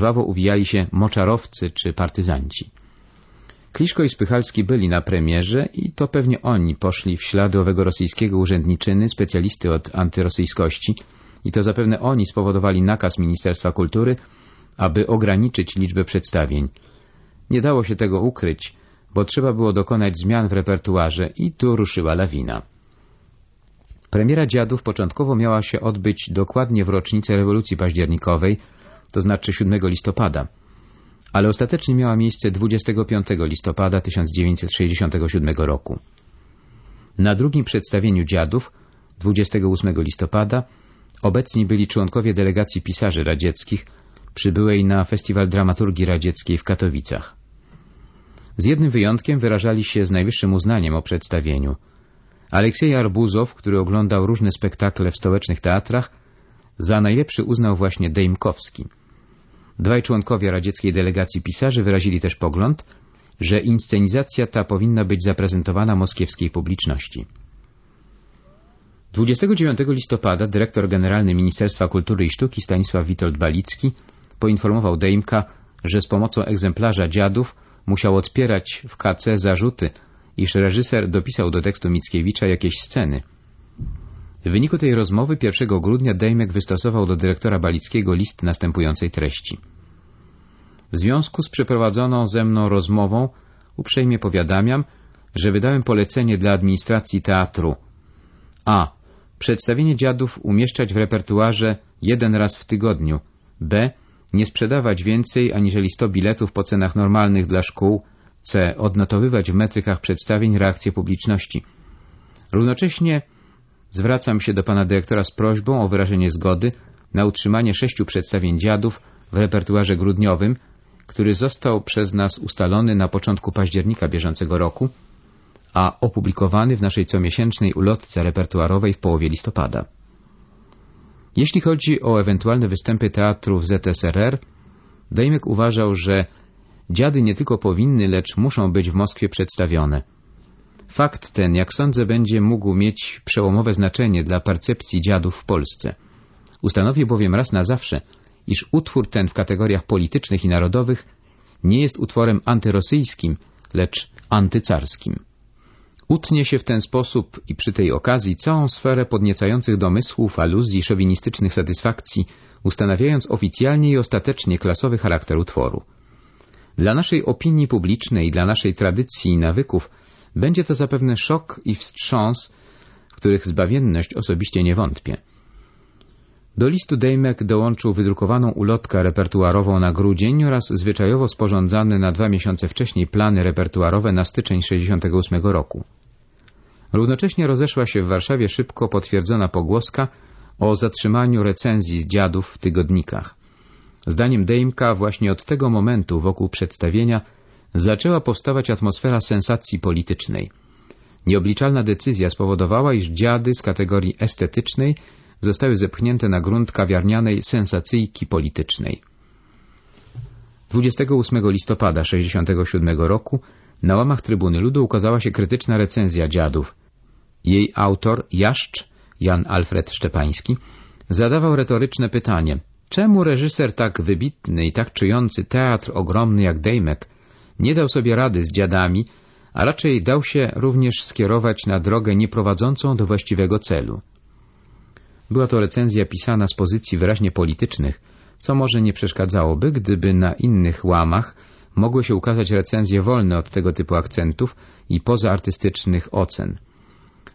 żwawo uwijali się moczarowcy czy partyzanci. Kliszko i Spychalski byli na premierze i to pewnie oni poszli w ślady owego rosyjskiego urzędniczyny, specjalisty od antyrosyjskości i to zapewne oni spowodowali nakaz Ministerstwa Kultury, aby ograniczyć liczbę przedstawień. Nie dało się tego ukryć, bo trzeba było dokonać zmian w repertuarze i tu ruszyła lawina. Premiera Dziadów początkowo miała się odbyć dokładnie w rocznicę rewolucji październikowej, to znaczy 7 listopada, ale ostatecznie miała miejsce 25 listopada 1967 roku. Na drugim przedstawieniu Dziadów, 28 listopada, obecni byli członkowie delegacji pisarzy radzieckich przybyłej na Festiwal Dramaturgii Radzieckiej w Katowicach. Z jednym wyjątkiem wyrażali się z najwyższym uznaniem o przedstawieniu. Aleksiej Arbuzow, który oglądał różne spektakle w stołecznych teatrach, za najlepszy uznał właśnie Dejmkowski. Dwaj członkowie radzieckiej delegacji pisarzy wyrazili też pogląd, że inscenizacja ta powinna być zaprezentowana moskiewskiej publiczności. 29 listopada dyrektor generalny Ministerstwa Kultury i Sztuki Stanisław Witold Balicki poinformował Dejmka, że z pomocą egzemplarza dziadów musiał odpierać w KC zarzuty, iż reżyser dopisał do tekstu Mickiewicza jakieś sceny. W wyniku tej rozmowy 1 grudnia Dejmek wystosował do dyrektora Balickiego list następującej treści. W związku z przeprowadzoną ze mną rozmową uprzejmie powiadamiam, że wydałem polecenie dla administracji teatru a. Przedstawienie dziadów umieszczać w repertuarze jeden raz w tygodniu. b. Nie sprzedawać więcej aniżeli 100 biletów po cenach normalnych dla szkół. c. Odnotowywać w metrykach przedstawień reakcję publiczności. Równocześnie zwracam się do pana dyrektora z prośbą o wyrażenie zgody na utrzymanie sześciu przedstawień dziadów w repertuarze grudniowym, który został przez nas ustalony na początku października bieżącego roku, a opublikowany w naszej comiesięcznej ulotce repertuarowej w połowie listopada. Jeśli chodzi o ewentualne występy teatrów ZSRR, Dejmek uważał, że dziady nie tylko powinny, lecz muszą być w Moskwie przedstawione. Fakt ten, jak sądzę, będzie mógł mieć przełomowe znaczenie dla percepcji dziadów w Polsce. Ustanowi bowiem raz na zawsze, iż utwór ten w kategoriach politycznych i narodowych nie jest utworem antyrosyjskim, lecz antycarskim. Utnie się w ten sposób i przy tej okazji całą sferę podniecających domysłów, aluzji, szowinistycznych satysfakcji, ustanawiając oficjalnie i ostatecznie klasowy charakter utworu. Dla naszej opinii publicznej, dla naszej tradycji i nawyków będzie to zapewne szok i wstrząs, których zbawienność osobiście nie wątpię. Do listu Dejmek dołączył wydrukowaną ulotkę repertuarową na grudzień oraz zwyczajowo sporządzane na dwa miesiące wcześniej plany repertuarowe na styczeń 68 roku. Równocześnie rozeszła się w Warszawie szybko potwierdzona pogłoska o zatrzymaniu recenzji z dziadów w tygodnikach. Zdaniem Dejmka właśnie od tego momentu wokół przedstawienia zaczęła powstawać atmosfera sensacji politycznej. Nieobliczalna decyzja spowodowała, iż dziady z kategorii estetycznej zostały zepchnięte na grunt kawiarnianej sensacyjki politycznej. 28 listopada 1967 roku na łamach Trybuny Ludu ukazała się krytyczna recenzja dziadów. Jej autor, Jaszcz, Jan Alfred Szczepański, zadawał retoryczne pytanie, czemu reżyser tak wybitny i tak czujący teatr ogromny jak Dejmek nie dał sobie rady z dziadami, a raczej dał się również skierować na drogę nieprowadzącą do właściwego celu. Była to recenzja pisana z pozycji wyraźnie politycznych, co może nie przeszkadzałoby, gdyby na innych łamach mogły się ukazać recenzje wolne od tego typu akcentów i pozaartystycznych ocen.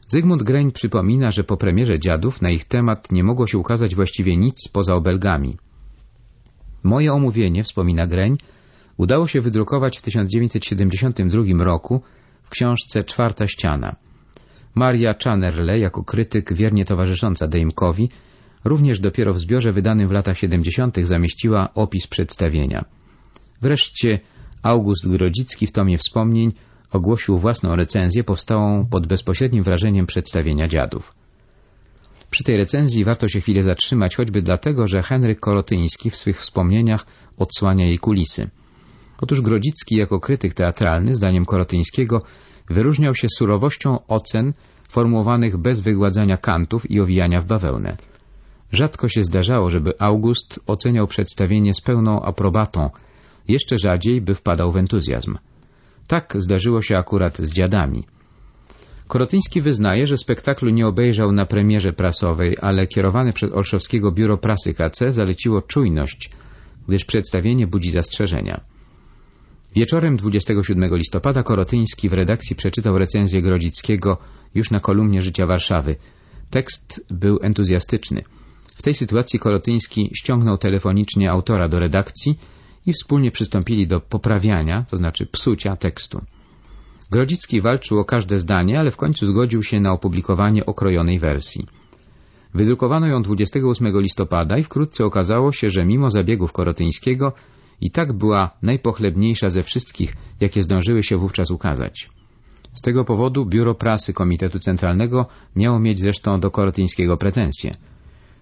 Zygmunt Greń przypomina, że po premierze Dziadów na ich temat nie mogło się ukazać właściwie nic poza obelgami. Moje omówienie, wspomina Greń, udało się wydrukować w 1972 roku w książce Czwarta ściana. Maria Czanerle, jako krytyk wiernie towarzysząca Dejmkowi, również dopiero w zbiorze wydanym w latach 70. zamieściła opis przedstawienia. Wreszcie August Grodzicki w tomie wspomnień ogłosił własną recenzję powstałą pod bezpośrednim wrażeniem przedstawienia dziadów. Przy tej recenzji warto się chwilę zatrzymać, choćby dlatego, że Henryk Korotyński w swych wspomnieniach odsłania jej kulisy. Otóż Grodzicki jako krytyk teatralny, zdaniem Korotyńskiego, wyróżniał się surowością ocen formułowanych bez wygładzania kantów i owijania w bawełnę. Rzadko się zdarzało, żeby August oceniał przedstawienie z pełną aprobatą, jeszcze rzadziej by wpadał w entuzjazm. Tak zdarzyło się akurat z dziadami. Korotyński wyznaje, że spektaklu nie obejrzał na premierze prasowej, ale kierowane przez Olszowskiego Biuro Prasy KC zaleciło czujność, gdyż przedstawienie budzi zastrzeżenia. Wieczorem 27 listopada Korotyński w redakcji przeczytał recenzję Grodzickiego już na kolumnie Życia Warszawy. Tekst był entuzjastyczny. W tej sytuacji Korotyński ściągnął telefonicznie autora do redakcji i wspólnie przystąpili do poprawiania, to znaczy psucia tekstu. Grodzicki walczył o każde zdanie, ale w końcu zgodził się na opublikowanie okrojonej wersji. Wydrukowano ją 28 listopada i wkrótce okazało się, że mimo zabiegów Korotyńskiego i tak była najpochlebniejsza ze wszystkich, jakie zdążyły się wówczas ukazać. Z tego powodu Biuro Prasy Komitetu Centralnego miało mieć zresztą do Korotyńskiego pretensje.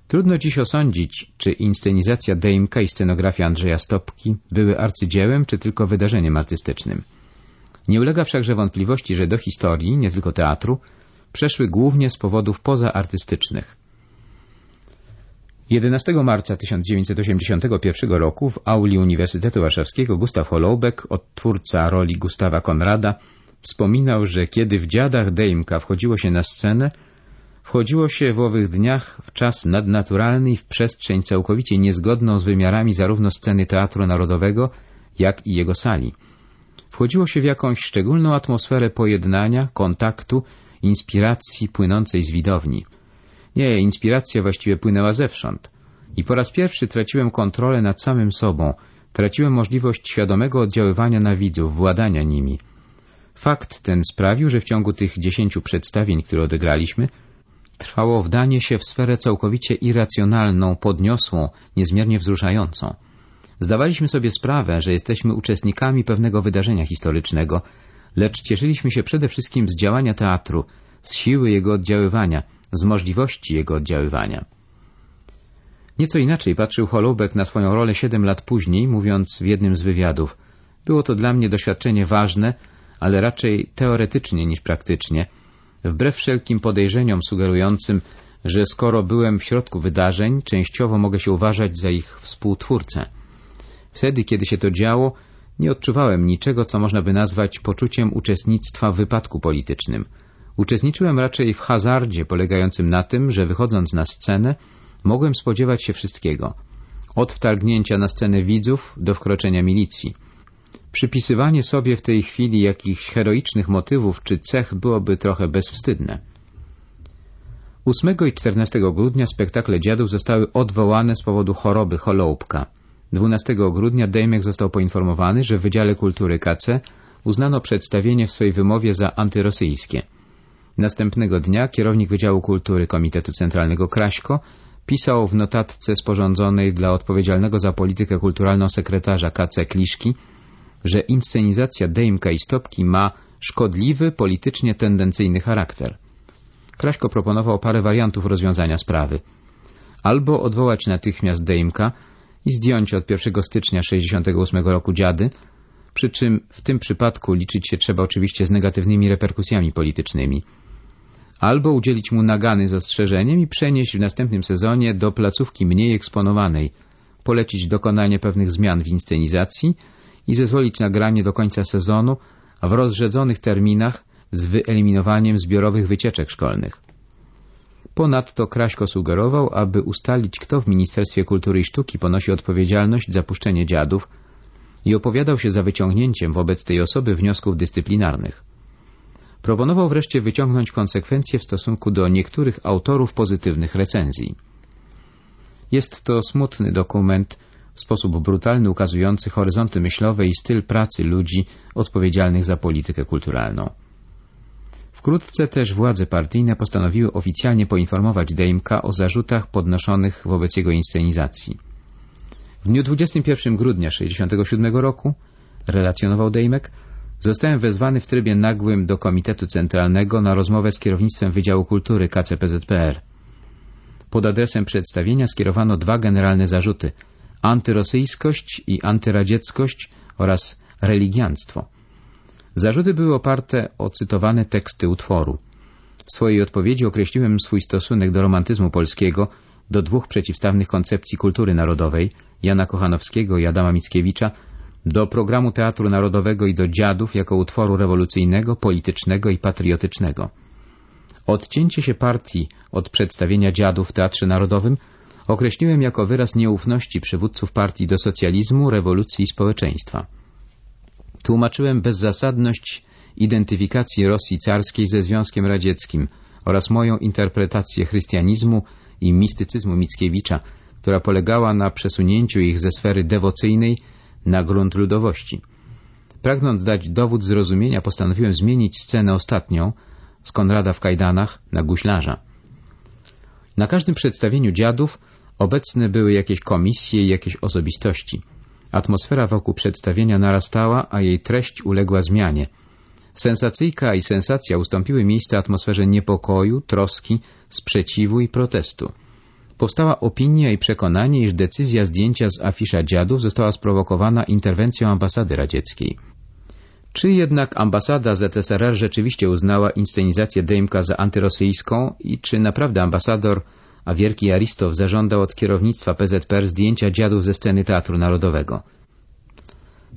Trudno dziś osądzić, czy inscenizacja Dejmka i scenografia Andrzeja Stopki były arcydziełem, czy tylko wydarzeniem artystycznym. Nie ulega wszakże wątpliwości, że do historii, nie tylko teatru, przeszły głównie z powodów pozaartystycznych. 11 marca 1981 roku w auli Uniwersytetu Warszawskiego Gustaw Holoubek, odtwórca roli Gustawa Konrada, wspominał, że kiedy w Dziadach Dejmka wchodziło się na scenę, wchodziło się w owych dniach w czas nadnaturalny i w przestrzeń całkowicie niezgodną z wymiarami zarówno sceny Teatru Narodowego, jak i jego sali. Wchodziło się w jakąś szczególną atmosferę pojednania, kontaktu, inspiracji płynącej z widowni. Nie, inspiracja właściwie płynęła zewsząd. I po raz pierwszy traciłem kontrolę nad samym sobą, traciłem możliwość świadomego oddziaływania na widzów, władania nimi. Fakt ten sprawił, że w ciągu tych dziesięciu przedstawień, które odegraliśmy, trwało wdanie się w sferę całkowicie irracjonalną, podniosłą, niezmiernie wzruszającą. Zdawaliśmy sobie sprawę, że jesteśmy uczestnikami pewnego wydarzenia historycznego, lecz cieszyliśmy się przede wszystkim z działania teatru, z siły jego oddziaływania, z możliwości jego oddziaływania. Nieco inaczej patrzył Holubek na swoją rolę siedem lat później, mówiąc w jednym z wywiadów. Było to dla mnie doświadczenie ważne, ale raczej teoretycznie niż praktycznie, wbrew wszelkim podejrzeniom sugerującym, że skoro byłem w środku wydarzeń, częściowo mogę się uważać za ich współtwórcę. Wtedy, kiedy się to działo, nie odczuwałem niczego, co można by nazwać poczuciem uczestnictwa w wypadku politycznym. Uczestniczyłem raczej w hazardzie polegającym na tym, że wychodząc na scenę, mogłem spodziewać się wszystkiego. Od wtargnięcia na scenę widzów do wkroczenia milicji. Przypisywanie sobie w tej chwili jakichś heroicznych motywów czy cech byłoby trochę bezwstydne. 8 i 14 grudnia spektakle dziadów zostały odwołane z powodu choroby Holoubka. 12 grudnia Dejmek został poinformowany, że w Wydziale Kultury KC uznano przedstawienie w swojej wymowie za antyrosyjskie. Następnego dnia kierownik Wydziału Kultury Komitetu Centralnego Kraśko pisał w notatce sporządzonej dla odpowiedzialnego za politykę kulturalną sekretarza KC Kliszki, że inscenizacja Dejmka i Stopki ma szkodliwy, politycznie tendencyjny charakter. Kraśko proponował parę wariantów rozwiązania sprawy. Albo odwołać natychmiast Dejmka i zdjąć od 1 stycznia 1968 roku dziady, przy czym w tym przypadku liczyć się trzeba oczywiście z negatywnymi reperkusjami politycznymi. Albo udzielić mu nagany z ostrzeżeniem i przenieść w następnym sezonie do placówki mniej eksponowanej, polecić dokonanie pewnych zmian w inscenizacji i zezwolić na granie do końca sezonu w rozrzedzonych terminach z wyeliminowaniem zbiorowych wycieczek szkolnych. Ponadto Kraśko sugerował, aby ustalić, kto w Ministerstwie Kultury i Sztuki ponosi odpowiedzialność za puszczenie dziadów i opowiadał się za wyciągnięciem wobec tej osoby wniosków dyscyplinarnych. Proponował wreszcie wyciągnąć konsekwencje w stosunku do niektórych autorów pozytywnych recenzji. Jest to smutny dokument, w sposób brutalny ukazujący horyzonty myślowe i styl pracy ludzi odpowiedzialnych za politykę kulturalną. Wkrótce też władze partyjne postanowiły oficjalnie poinformować Dejmka o zarzutach podnoszonych wobec jego inscenizacji. W dniu 21 grudnia 1967 roku, relacjonował Dejmek, zostałem wezwany w trybie nagłym do Komitetu Centralnego na rozmowę z kierownictwem Wydziału Kultury KCPZPR. Pod adresem przedstawienia skierowano dwa generalne zarzuty – antyrosyjskość i antyradzieckość oraz religianstwo – Zarzuty były oparte o cytowane teksty utworu. W swojej odpowiedzi określiłem swój stosunek do romantyzmu polskiego, do dwóch przeciwstawnych koncepcji kultury narodowej, Jana Kochanowskiego i Adama Mickiewicza, do programu Teatru Narodowego i do Dziadów jako utworu rewolucyjnego, politycznego i patriotycznego. Odcięcie się partii od przedstawienia dziadów w Teatrze Narodowym określiłem jako wyraz nieufności przywódców partii do socjalizmu, rewolucji i społeczeństwa. Tłumaczyłem bezzasadność identyfikacji Rosji carskiej ze Związkiem Radzieckim oraz moją interpretację chrystianizmu i mistycyzmu Mickiewicza, która polegała na przesunięciu ich ze sfery dewocyjnej na grunt ludowości. Pragnąc dać dowód zrozumienia, postanowiłem zmienić scenę ostatnią z Konrada w kajdanach na guślarza. Na każdym przedstawieniu dziadów obecne były jakieś komisje i jakieś osobistości. Atmosfera wokół przedstawienia narastała, a jej treść uległa zmianie. Sensacyjka i sensacja ustąpiły miejsce atmosferze niepokoju, troski, sprzeciwu i protestu. Powstała opinia i przekonanie, iż decyzja zdjęcia z afisza dziadów została sprowokowana interwencją ambasady radzieckiej. Czy jednak ambasada ZSRR rzeczywiście uznała inscenizację Dejmka za antyrosyjską i czy naprawdę ambasador a wielki Aristow zażądał od kierownictwa PZPR zdjęcia dziadów ze sceny Teatru Narodowego?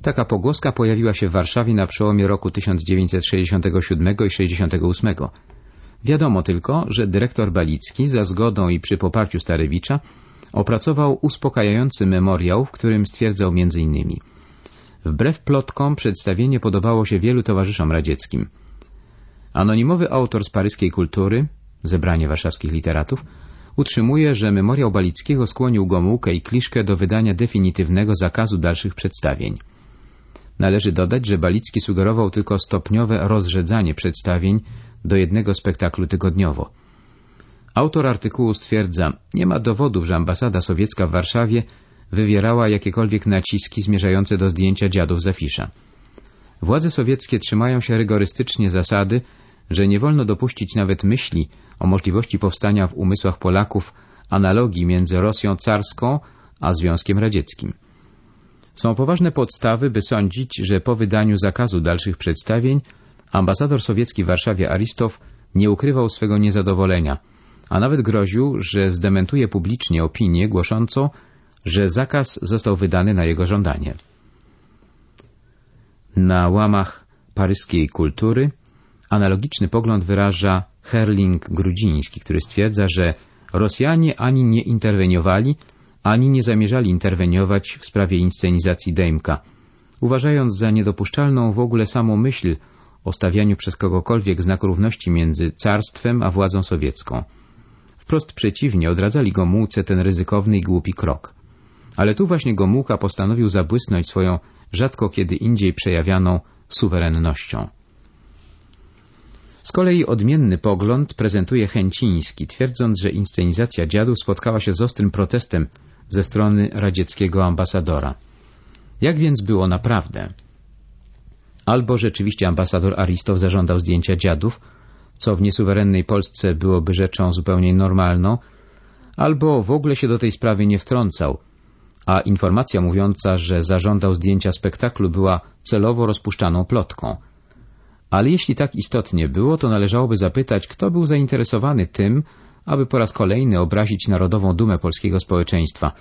Taka pogłoska pojawiła się w Warszawie na przełomie roku 1967 i 68. Wiadomo tylko, że dyrektor Balicki za zgodą i przy poparciu Starewicza opracował uspokajający memoriał, w którym stwierdzał m.in. Wbrew plotkom przedstawienie podobało się wielu towarzyszom radzieckim. Anonimowy autor z paryskiej kultury, zebranie warszawskich literatów, utrzymuje, że memoriał Balickiego skłonił Gomułkę i Kliszkę do wydania definitywnego zakazu dalszych przedstawień. Należy dodać, że Balicki sugerował tylko stopniowe rozrzedzanie przedstawień do jednego spektaklu tygodniowo. Autor artykułu stwierdza, nie ma dowodów, że ambasada sowiecka w Warszawie wywierała jakiekolwiek naciski zmierzające do zdjęcia dziadów z afisza. Władze sowieckie trzymają się rygorystycznie zasady, że nie wolno dopuścić nawet myśli o możliwości powstania w umysłach Polaków analogii między Rosją carską a Związkiem Radzieckim. Są poważne podstawy, by sądzić, że po wydaniu zakazu dalszych przedstawień ambasador sowiecki w Warszawie Aristow nie ukrywał swego niezadowolenia, a nawet groził, że zdementuje publicznie opinię głoszącą, że zakaz został wydany na jego żądanie. Na łamach paryskiej kultury analogiczny pogląd wyraża Herling-Grudziński, który stwierdza, że Rosjanie ani nie interweniowali, ani nie zamierzali interweniować w sprawie inscenizacji Dejmka, uważając za niedopuszczalną w ogóle samą myśl o stawianiu przez kogokolwiek znak równości między carstwem a władzą sowiecką. Wprost przeciwnie, odradzali Gomułce ten ryzykowny i głupi krok. Ale tu właśnie Gomułka postanowił zabłysnąć swoją rzadko kiedy indziej przejawianą suwerennością. Z kolei odmienny pogląd prezentuje Chęciński, twierdząc, że inscenizacja dziadu spotkała się z ostrym protestem ze strony radzieckiego ambasadora. Jak więc było naprawdę? Albo rzeczywiście ambasador Aristow zażądał zdjęcia dziadów, co w niesuwerennej Polsce byłoby rzeczą zupełnie normalną, albo w ogóle się do tej sprawy nie wtrącał, a informacja mówiąca, że zażądał zdjęcia spektaklu była celowo rozpuszczaną plotką. Ale jeśli tak istotnie było, to należałoby zapytać, kto był zainteresowany tym, aby po raz kolejny obrazić narodową dumę polskiego społeczeństwa,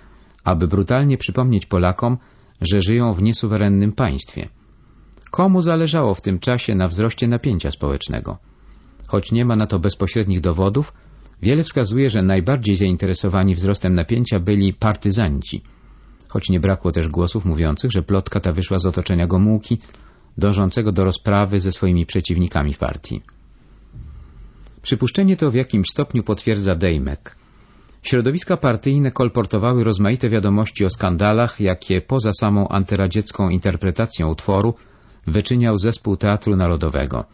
aby brutalnie przypomnieć Polakom, że żyją w niesuwerennym państwie. Komu zależało w tym czasie na wzroście napięcia społecznego? Choć nie ma na to bezpośrednich dowodów, wiele wskazuje, że najbardziej zainteresowani wzrostem napięcia byli partyzanci. Choć nie brakło też głosów mówiących, że plotka ta wyszła z otoczenia Gomułki, dążącego do rozprawy ze swoimi przeciwnikami w partii. Przypuszczenie to w jakimś stopniu potwierdza Dejmek. Środowiska partyjne kolportowały rozmaite wiadomości o skandalach, jakie poza samą antyradziecką interpretacją utworu wyczyniał zespół Teatru Narodowego.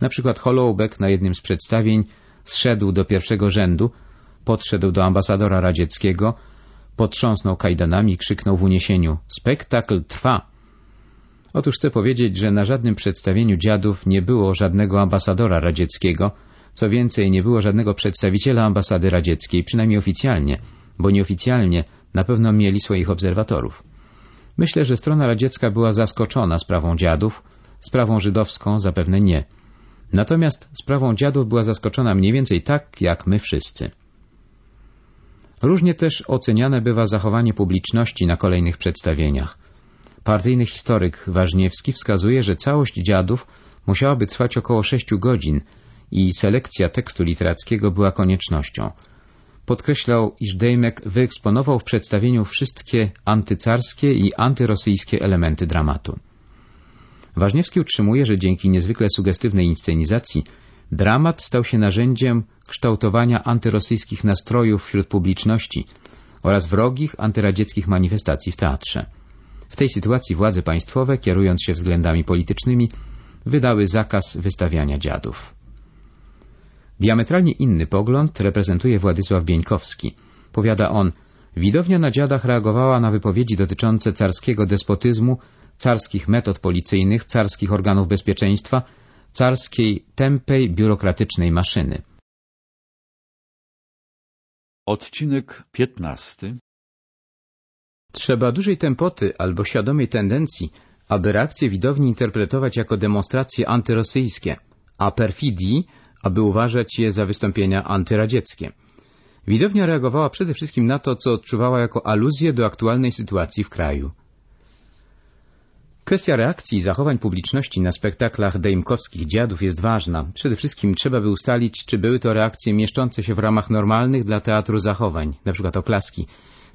Na przykład Hollowbeck na jednym z przedstawień zszedł do pierwszego rzędu, podszedł do ambasadora radzieckiego, potrząsnął kajdanami krzyknął w uniesieniu — spektakl trwa! Otóż chcę powiedzieć, że na żadnym przedstawieniu dziadów nie było żadnego ambasadora radzieckiego, co więcej, nie było żadnego przedstawiciela ambasady radzieckiej, przynajmniej oficjalnie, bo nieoficjalnie na pewno mieli swoich obserwatorów. Myślę, że strona radziecka była zaskoczona sprawą dziadów, sprawą żydowską zapewne nie. Natomiast sprawą dziadów była zaskoczona mniej więcej tak, jak my wszyscy. Różnie też oceniane bywa zachowanie publiczności na kolejnych przedstawieniach. Partyjny historyk Ważniewski wskazuje, że całość dziadów musiałaby trwać około sześciu godzin i selekcja tekstu literackiego była koniecznością. Podkreślał, iż Dejmek wyeksponował w przedstawieniu wszystkie antycarskie i antyrosyjskie elementy dramatu. Ważniewski utrzymuje, że dzięki niezwykle sugestywnej inscenizacji dramat stał się narzędziem kształtowania antyrosyjskich nastrojów wśród publiczności oraz wrogich antyradzieckich manifestacji w teatrze. W tej sytuacji władze państwowe, kierując się względami politycznymi, wydały zakaz wystawiania dziadów. Diametralnie inny pogląd reprezentuje Władysław Bieńkowski. Powiada on, widownia na dziadach reagowała na wypowiedzi dotyczące carskiego despotyzmu, carskich metod policyjnych, carskich organów bezpieczeństwa, carskiej tępej, biurokratycznej maszyny. Odcinek 15 Trzeba dużej tempoty albo świadomej tendencji, aby reakcje widowni interpretować jako demonstracje antyrosyjskie, a perfidii, aby uważać je za wystąpienia antyradzieckie. Widownia reagowała przede wszystkim na to, co odczuwała jako aluzję do aktualnej sytuacji w kraju. Kwestia reakcji i zachowań publiczności na spektaklach dejmkowskich dziadów jest ważna. Przede wszystkim trzeba by ustalić, czy były to reakcje mieszczące się w ramach normalnych dla teatru zachowań, np. oklaski,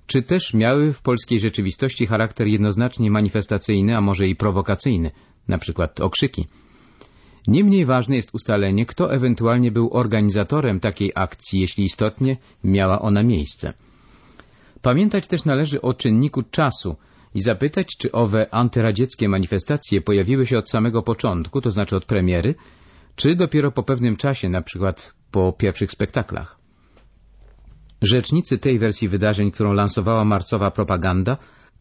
czy też miały w polskiej rzeczywistości charakter jednoznacznie manifestacyjny, a może i prowokacyjny, np. okrzyki. Niemniej ważne jest ustalenie, kto ewentualnie był organizatorem takiej akcji, jeśli istotnie miała ona miejsce. Pamiętać też należy o czynniku czasu i zapytać, czy owe antyradzieckie manifestacje pojawiły się od samego początku, to znaczy od premiery, czy dopiero po pewnym czasie, na przykład po pierwszych spektaklach. Rzecznicy tej wersji wydarzeń, którą lansowała marcowa propaganda,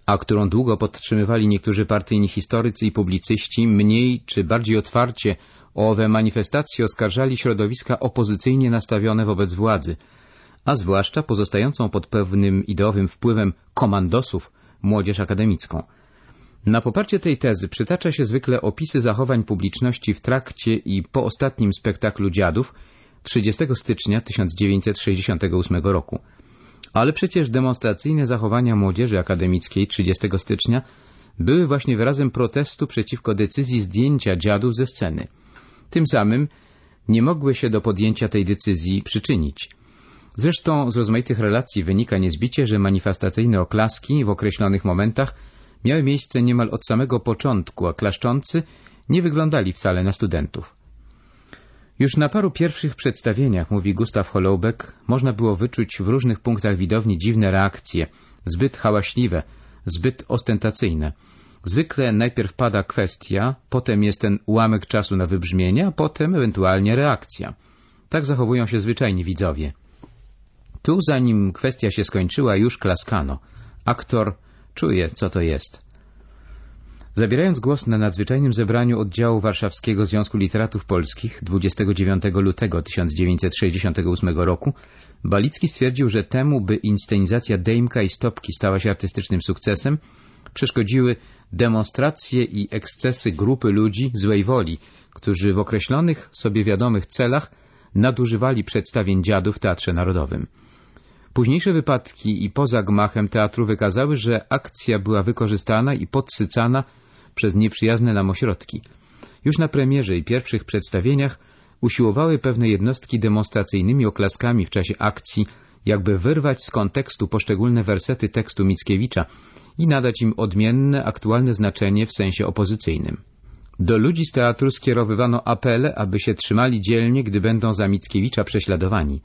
a którą długo podtrzymywali niektórzy partyjni historycy i publicyści, mniej czy bardziej otwarcie o owe manifestacje oskarżali środowiska opozycyjnie nastawione wobec władzy, a zwłaszcza pozostającą pod pewnym ideowym wpływem komandosów młodzież akademicką. Na poparcie tej tezy przytacza się zwykle opisy zachowań publiczności w trakcie i po ostatnim spektaklu dziadów 30 stycznia 1968 roku. Ale przecież demonstracyjne zachowania młodzieży akademickiej 30 stycznia były właśnie wyrazem protestu przeciwko decyzji zdjęcia dziadów ze sceny. Tym samym nie mogły się do podjęcia tej decyzji przyczynić. Zresztą z rozmaitych relacji wynika niezbicie, że manifestacyjne oklaski w określonych momentach miały miejsce niemal od samego początku, a klaszczący nie wyglądali wcale na studentów. Już na paru pierwszych przedstawieniach, mówi Gustav Holoubek, można było wyczuć w różnych punktach widowni dziwne reakcje, zbyt hałaśliwe, zbyt ostentacyjne. Zwykle najpierw pada kwestia, potem jest ten ułamek czasu na wybrzmienie, a potem ewentualnie reakcja. Tak zachowują się zwyczajni widzowie. Tu, zanim kwestia się skończyła, już klaskano. Aktor czuje, co to jest. Zabierając głos na nadzwyczajnym zebraniu oddziału Warszawskiego Związku Literatów Polskich 29 lutego 1968 roku, Balicki stwierdził, że temu, by inscenizacja Dejmka i Stopki stała się artystycznym sukcesem, przeszkodziły demonstracje i ekscesy grupy ludzi złej woli, którzy w określonych sobie wiadomych celach nadużywali przedstawień dziadów w Teatrze Narodowym. Późniejsze wypadki i poza gmachem teatru wykazały, że akcja była wykorzystana i podsycana przez nieprzyjazne nam ośrodki. Już na premierze i pierwszych przedstawieniach usiłowały pewne jednostki demonstracyjnymi oklaskami w czasie akcji jakby wyrwać z kontekstu poszczególne wersety tekstu Mickiewicza i nadać im odmienne, aktualne znaczenie w sensie opozycyjnym. Do ludzi z teatru skierowywano apele, aby się trzymali dzielnie, gdy będą za Mickiewicza prześladowani.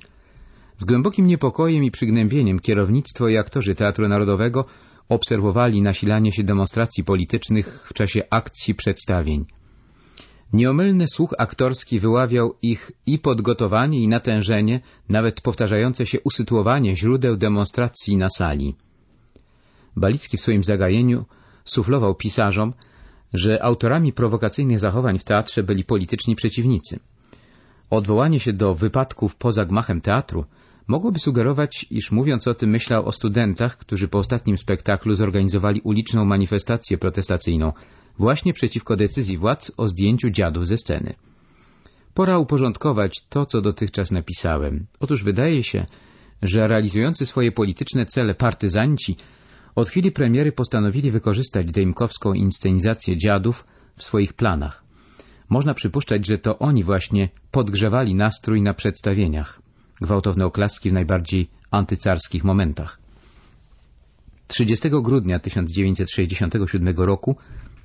Z głębokim niepokojem i przygnębieniem kierownictwo i aktorzy Teatru Narodowego obserwowali nasilanie się demonstracji politycznych w czasie akcji przedstawień. Nieomylny słuch aktorski wyławiał ich i podgotowanie, i natężenie, nawet powtarzające się usytuowanie źródeł demonstracji na sali. Balicki w swoim zagajeniu suflował pisarzom, że autorami prowokacyjnych zachowań w teatrze byli polityczni przeciwnicy. Odwołanie się do wypadków poza gmachem teatru mogłoby sugerować, iż mówiąc o tym myślał o studentach, którzy po ostatnim spektaklu zorganizowali uliczną manifestację protestacyjną właśnie przeciwko decyzji władz o zdjęciu dziadów ze sceny. Pora uporządkować to, co dotychczas napisałem. Otóż wydaje się, że realizujący swoje polityczne cele partyzanci od chwili premiery postanowili wykorzystać dejmkowską inscenizację dziadów w swoich planach. Można przypuszczać, że to oni właśnie podgrzewali nastrój na przedstawieniach. Gwałtowne oklaski w najbardziej antycarskich momentach. 30 grudnia 1967 roku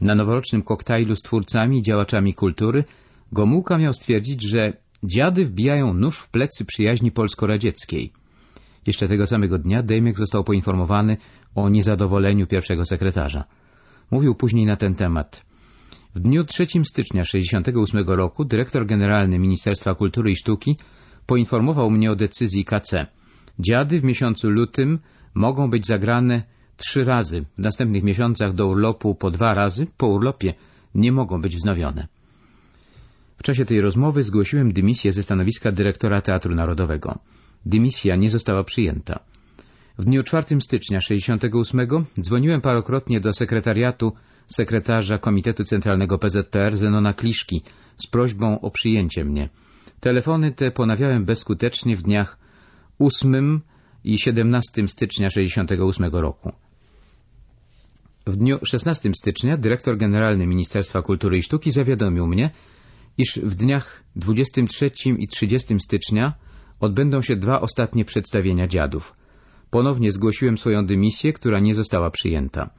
na noworocznym koktajlu z twórcami i działaczami kultury Gomułka miał stwierdzić, że dziady wbijają nóż w plecy przyjaźni polsko-radzieckiej. Jeszcze tego samego dnia Dejmek został poinformowany o niezadowoleniu pierwszego sekretarza. Mówił później na ten temat. W dniu 3 stycznia 1968 roku dyrektor generalny Ministerstwa Kultury i Sztuki poinformował mnie o decyzji KC. Dziady w miesiącu lutym mogą być zagrane trzy razy, w następnych miesiącach do urlopu po dwa razy, po urlopie nie mogą być wznowione. W czasie tej rozmowy zgłosiłem dymisję ze stanowiska dyrektora Teatru Narodowego. Dymisja nie została przyjęta. W dniu 4 stycznia 68 dzwoniłem parokrotnie do sekretariatu sekretarza Komitetu Centralnego PZPR Zenona Kliszki z prośbą o przyjęcie mnie. Telefony te ponawiałem bezskutecznie w dniach 8 i 17 stycznia 68 roku. W dniu 16 stycznia dyrektor generalny Ministerstwa Kultury i Sztuki zawiadomił mnie, iż w dniach 23 i 30 stycznia odbędą się dwa ostatnie przedstawienia dziadów. Ponownie zgłosiłem swoją dymisję, która nie została przyjęta.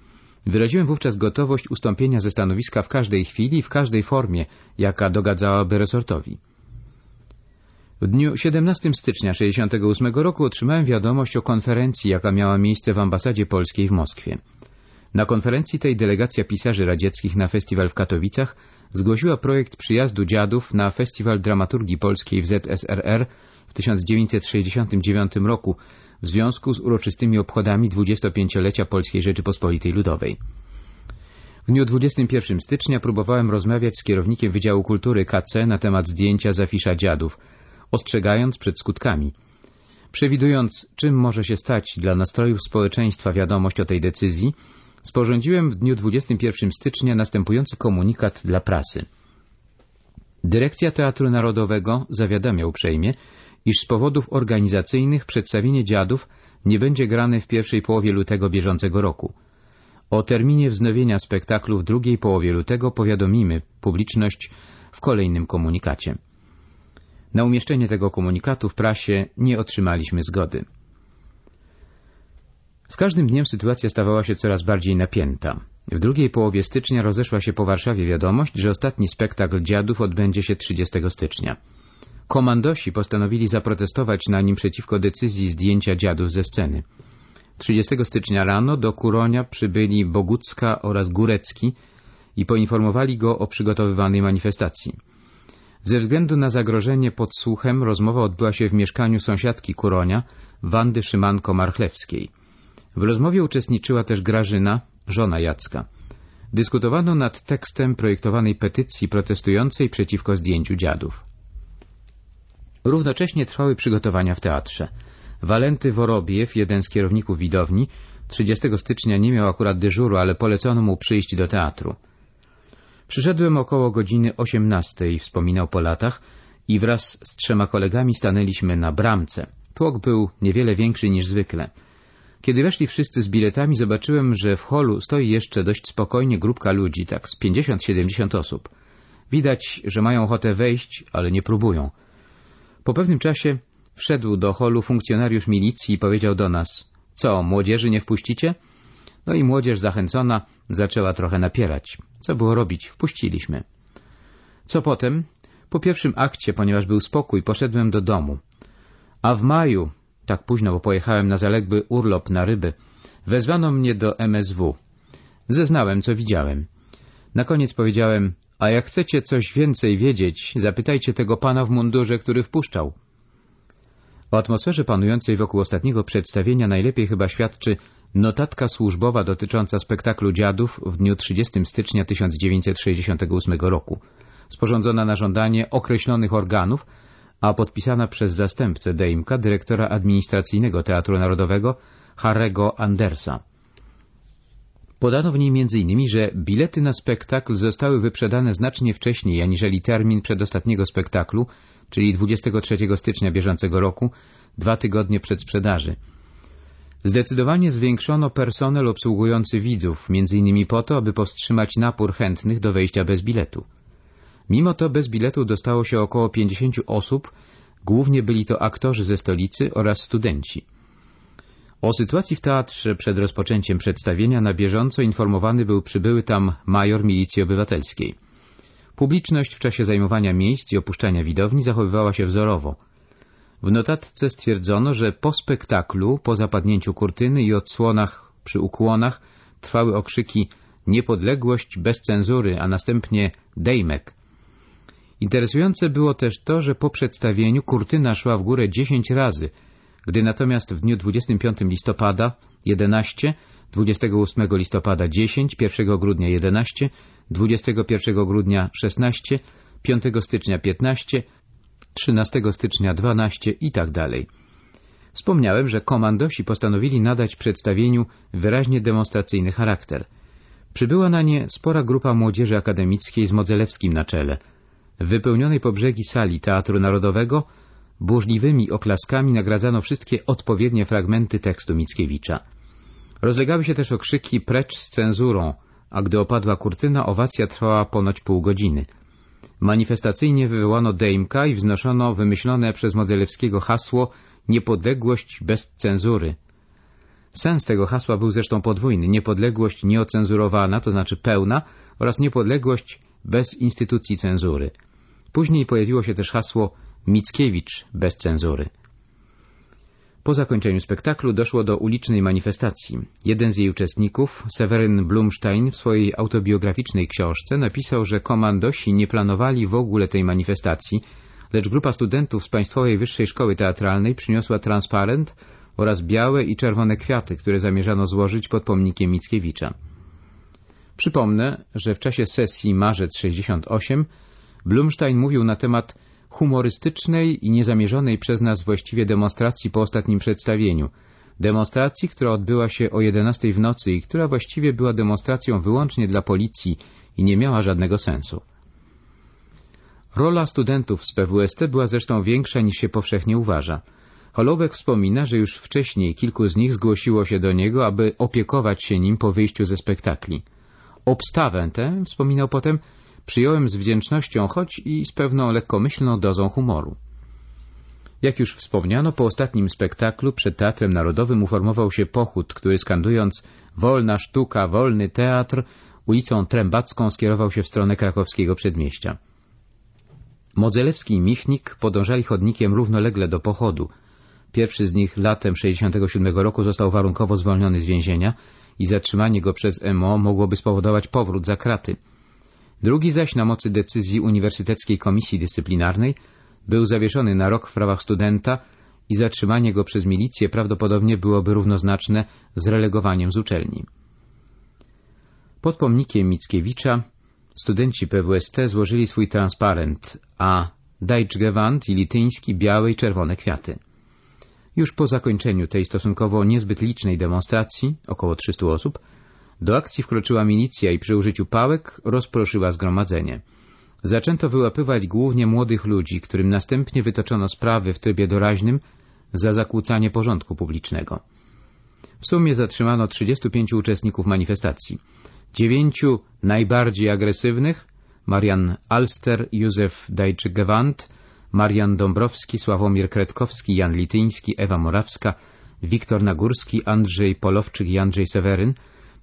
Wyraziłem wówczas gotowość ustąpienia ze stanowiska w każdej chwili w każdej formie, jaka dogadzałaby resortowi. W dniu 17 stycznia 1968 roku otrzymałem wiadomość o konferencji, jaka miała miejsce w ambasadzie polskiej w Moskwie. Na konferencji tej delegacja pisarzy radzieckich na festiwal w Katowicach zgłosiła projekt przyjazdu dziadów na Festiwal Dramaturgii Polskiej w ZSRR w 1969 roku w związku z uroczystymi obchodami 25-lecia Polskiej Rzeczypospolitej Ludowej. W dniu 21 stycznia próbowałem rozmawiać z kierownikiem Wydziału Kultury KC na temat zdjęcia z afisza dziadów, ostrzegając przed skutkami. Przewidując, czym może się stać dla nastrojów społeczeństwa wiadomość o tej decyzji, sporządziłem w dniu 21 stycznia następujący komunikat dla prasy. Dyrekcja Teatru Narodowego zawiadamia uprzejmie, iż z powodów organizacyjnych przedstawienie dziadów nie będzie grane w pierwszej połowie lutego bieżącego roku. O terminie wznowienia spektaklu w drugiej połowie lutego powiadomimy publiczność w kolejnym komunikacie. Na umieszczenie tego komunikatu w prasie nie otrzymaliśmy zgody. Z każdym dniem sytuacja stawała się coraz bardziej napięta. W drugiej połowie stycznia rozeszła się po Warszawie wiadomość, że ostatni spektakl dziadów odbędzie się 30 stycznia. Komandosi postanowili zaprotestować na nim przeciwko decyzji zdjęcia dziadów ze sceny. 30 stycznia rano do Kuronia przybyli Bogucka oraz Górecki i poinformowali go o przygotowywanej manifestacji. Ze względu na zagrożenie podsłuchem rozmowa odbyła się w mieszkaniu sąsiadki Kuronia, Wandy Szymanko-Marchlewskiej. W rozmowie uczestniczyła też Grażyna, żona Jacka. Dyskutowano nad tekstem projektowanej petycji protestującej przeciwko zdjęciu dziadów. Równocześnie trwały przygotowania w teatrze. Walenty Worobiew, jeden z kierowników widowni, 30 stycznia nie miał akurat dyżuru, ale polecono mu przyjść do teatru. Przyszedłem około godziny 18, wspominał po latach, i wraz z trzema kolegami stanęliśmy na bramce. Tłok był niewiele większy niż zwykle. Kiedy weszli wszyscy z biletami, zobaczyłem, że w holu stoi jeszcze dość spokojnie grupka ludzi, tak z 50-70 osób. Widać, że mają ochotę wejść, ale nie próbują. Po pewnym czasie wszedł do holu funkcjonariusz milicji i powiedział do nas — Co, młodzieży nie wpuścicie? No i młodzież zachęcona zaczęła trochę napierać. Co było robić? Wpuściliśmy. Co potem? Po pierwszym akcie, ponieważ był spokój, poszedłem do domu. A w maju, tak późno, bo pojechałem na zaległy urlop na ryby, wezwano mnie do MSW. Zeznałem, co widziałem. Na koniec powiedziałem, a jak chcecie coś więcej wiedzieć, zapytajcie tego pana w mundurze, który wpuszczał. O atmosferze panującej wokół ostatniego przedstawienia najlepiej chyba świadczy notatka służbowa dotycząca spektaklu dziadów w dniu 30 stycznia 1968 roku, sporządzona na żądanie określonych organów, a podpisana przez zastępcę Dejmka, dyrektora administracyjnego Teatru Narodowego, Harrego Andersa. Podano w niej m.in., że bilety na spektakl zostały wyprzedane znacznie wcześniej aniżeli termin przedostatniego spektaklu, czyli 23 stycznia bieżącego roku, dwa tygodnie przed sprzedaży. Zdecydowanie zwiększono personel obsługujący widzów, m.in. po to, aby powstrzymać napór chętnych do wejścia bez biletu. Mimo to bez biletu dostało się około 50 osób, głównie byli to aktorzy ze stolicy oraz studenci. O sytuacji w teatrze przed rozpoczęciem przedstawienia na bieżąco informowany był przybyły tam major milicji obywatelskiej. Publiczność w czasie zajmowania miejsc i opuszczania widowni zachowywała się wzorowo. W notatce stwierdzono, że po spektaklu, po zapadnięciu kurtyny i odsłonach przy ukłonach trwały okrzyki niepodległość bez cenzury, a następnie dejmek. Interesujące było też to, że po przedstawieniu kurtyna szła w górę 10 razy, gdy natomiast w dniu 25 listopada 11, 28 listopada 10, 1 grudnia 11, 21 grudnia 16, 5 stycznia 15, 13 stycznia 12 i tak dalej. Wspomniałem, że komandosi postanowili nadać przedstawieniu wyraźnie demonstracyjny charakter. Przybyła na nie spora grupa młodzieży akademickiej z Modzelewskim na czele. Wypełnionej po brzegi sali Teatru Narodowego burzliwymi oklaskami nagradzano wszystkie odpowiednie fragmenty tekstu Mickiewicza. Rozlegały się też okrzyki precz z cenzurą, a gdy opadła kurtyna, owacja trwała ponoć pół godziny. Manifestacyjnie wywołano dejmka i wznoszono wymyślone przez Modzelewskiego hasło niepodległość bez cenzury. Sens tego hasła był zresztą podwójny. Niepodległość nieocenzurowana, to znaczy pełna, oraz niepodległość bez instytucji cenzury. Później pojawiło się też hasło Mickiewicz bez cenzury. Po zakończeniu spektaklu doszło do ulicznej manifestacji. Jeden z jej uczestników, Seweryn Blumstein, w swojej autobiograficznej książce napisał, że komandosi nie planowali w ogóle tej manifestacji, lecz grupa studentów z Państwowej Wyższej Szkoły Teatralnej przyniosła transparent oraz białe i czerwone kwiaty, które zamierzano złożyć pod pomnikiem Mickiewicza. Przypomnę, że w czasie sesji marzec 68 Blumstein mówił na temat humorystycznej i niezamierzonej przez nas właściwie demonstracji po ostatnim przedstawieniu. Demonstracji, która odbyła się o 11 w nocy i która właściwie była demonstracją wyłącznie dla policji i nie miała żadnego sensu. Rola studentów z PWST była zresztą większa niż się powszechnie uważa. Holoubek wspomina, że już wcześniej kilku z nich zgłosiło się do niego, aby opiekować się nim po wyjściu ze spektakli. Obstawę tę, wspominał potem, przyjąłem z wdzięcznością, choć i z pewną lekkomyślną dozą humoru. Jak już wspomniano, po ostatnim spektaklu przed Teatrem Narodowym uformował się pochód, który skandując wolna sztuka, wolny teatr, ulicą Trębacką skierował się w stronę krakowskiego przedmieścia. Modzelewski i Michnik podążali chodnikiem równolegle do pochodu. Pierwszy z nich latem 67 roku został warunkowo zwolniony z więzienia i zatrzymanie go przez MO mogłoby spowodować powrót za kraty. Drugi zaś na mocy decyzji Uniwersyteckiej Komisji Dyscyplinarnej był zawieszony na rok w prawach studenta i zatrzymanie go przez milicję prawdopodobnie byłoby równoznaczne z relegowaniem z uczelni. Pod pomnikiem Mickiewicza studenci PWST złożyli swój transparent, a Dajczgewand i Lityński białe i czerwone kwiaty. Już po zakończeniu tej stosunkowo niezbyt licznej demonstracji, około 300 osób, do akcji wkroczyła milicja i przy użyciu pałek rozproszyła zgromadzenie. Zaczęto wyłapywać głównie młodych ludzi, którym następnie wytoczono sprawy w trybie doraźnym za zakłócanie porządku publicznego. W sumie zatrzymano 35 uczestników manifestacji. Dziewięciu najbardziej agresywnych Marian Alster, Józef Dajczyk-Gewand, Marian Dąbrowski, Sławomir Kretkowski, Jan Lityński, Ewa Morawska, Wiktor Nagórski, Andrzej Polowczyk i Andrzej Seweryn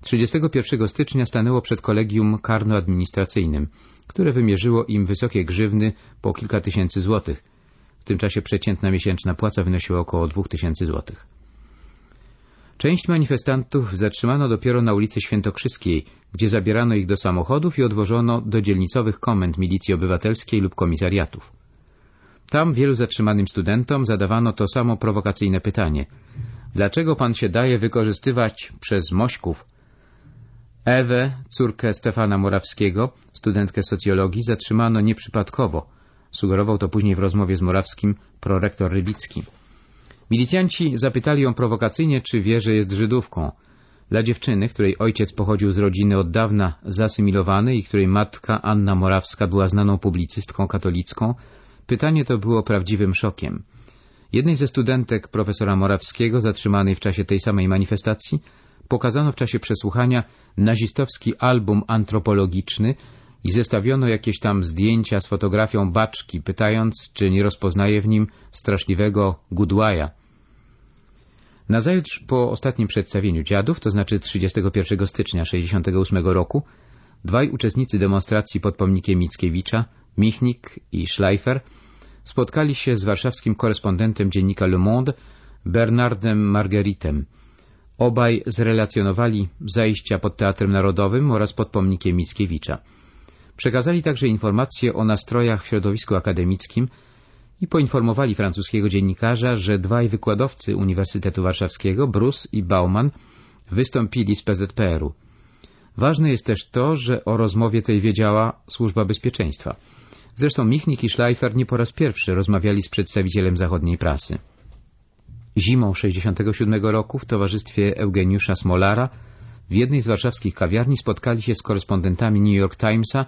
31 stycznia stanęło przed kolegium karno-administracyjnym, które wymierzyło im wysokie grzywny po kilka tysięcy złotych. W tym czasie przeciętna miesięczna płaca wynosiła około 2000 złotych. Część manifestantów zatrzymano dopiero na ulicy Świętokrzyskiej, gdzie zabierano ich do samochodów i odwożono do dzielnicowych komend milicji obywatelskiej lub komisariatów. Tam wielu zatrzymanym studentom zadawano to samo prowokacyjne pytanie. Dlaczego pan się daje wykorzystywać przez Mośków? Ewę, córkę Stefana Morawskiego, studentkę socjologii, zatrzymano nieprzypadkowo. Sugerował to później w rozmowie z Morawskim prorektor Rybicki. Milicjanci zapytali ją prowokacyjnie, czy wie, że jest Żydówką. Dla dziewczyny, której ojciec pochodził z rodziny od dawna zasymilowanej i której matka Anna Morawska była znaną publicystką katolicką, pytanie to było prawdziwym szokiem. Jednej ze studentek profesora Morawskiego, zatrzymanej w czasie tej samej manifestacji, pokazano w czasie przesłuchania nazistowski album antropologiczny i zestawiono jakieś tam zdjęcia z fotografią baczki, pytając, czy nie rozpoznaje w nim straszliwego Gudłaja. Nazajutrz po ostatnim przedstawieniu dziadów, to znaczy 31 stycznia 1968 roku, dwaj uczestnicy demonstracji pod pomnikiem Mickiewicza, Michnik i Schleifer, spotkali się z warszawskim korespondentem dziennika Le Monde, Bernardem Margueritem. Obaj zrelacjonowali zajścia pod Teatrem Narodowym oraz pod pomnikiem Mickiewicza. Przekazali także informacje o nastrojach w środowisku akademickim i poinformowali francuskiego dziennikarza, że dwaj wykładowcy Uniwersytetu Warszawskiego, Bruce i Bauman, wystąpili z PZPR-u. Ważne jest też to, że o rozmowie tej wiedziała Służba Bezpieczeństwa. Zresztą Michnik i Schleifer nie po raz pierwszy rozmawiali z przedstawicielem zachodniej prasy. Zimą 67 roku w towarzystwie Eugeniusza Smolara w jednej z warszawskich kawiarni spotkali się z korespondentami New York Timesa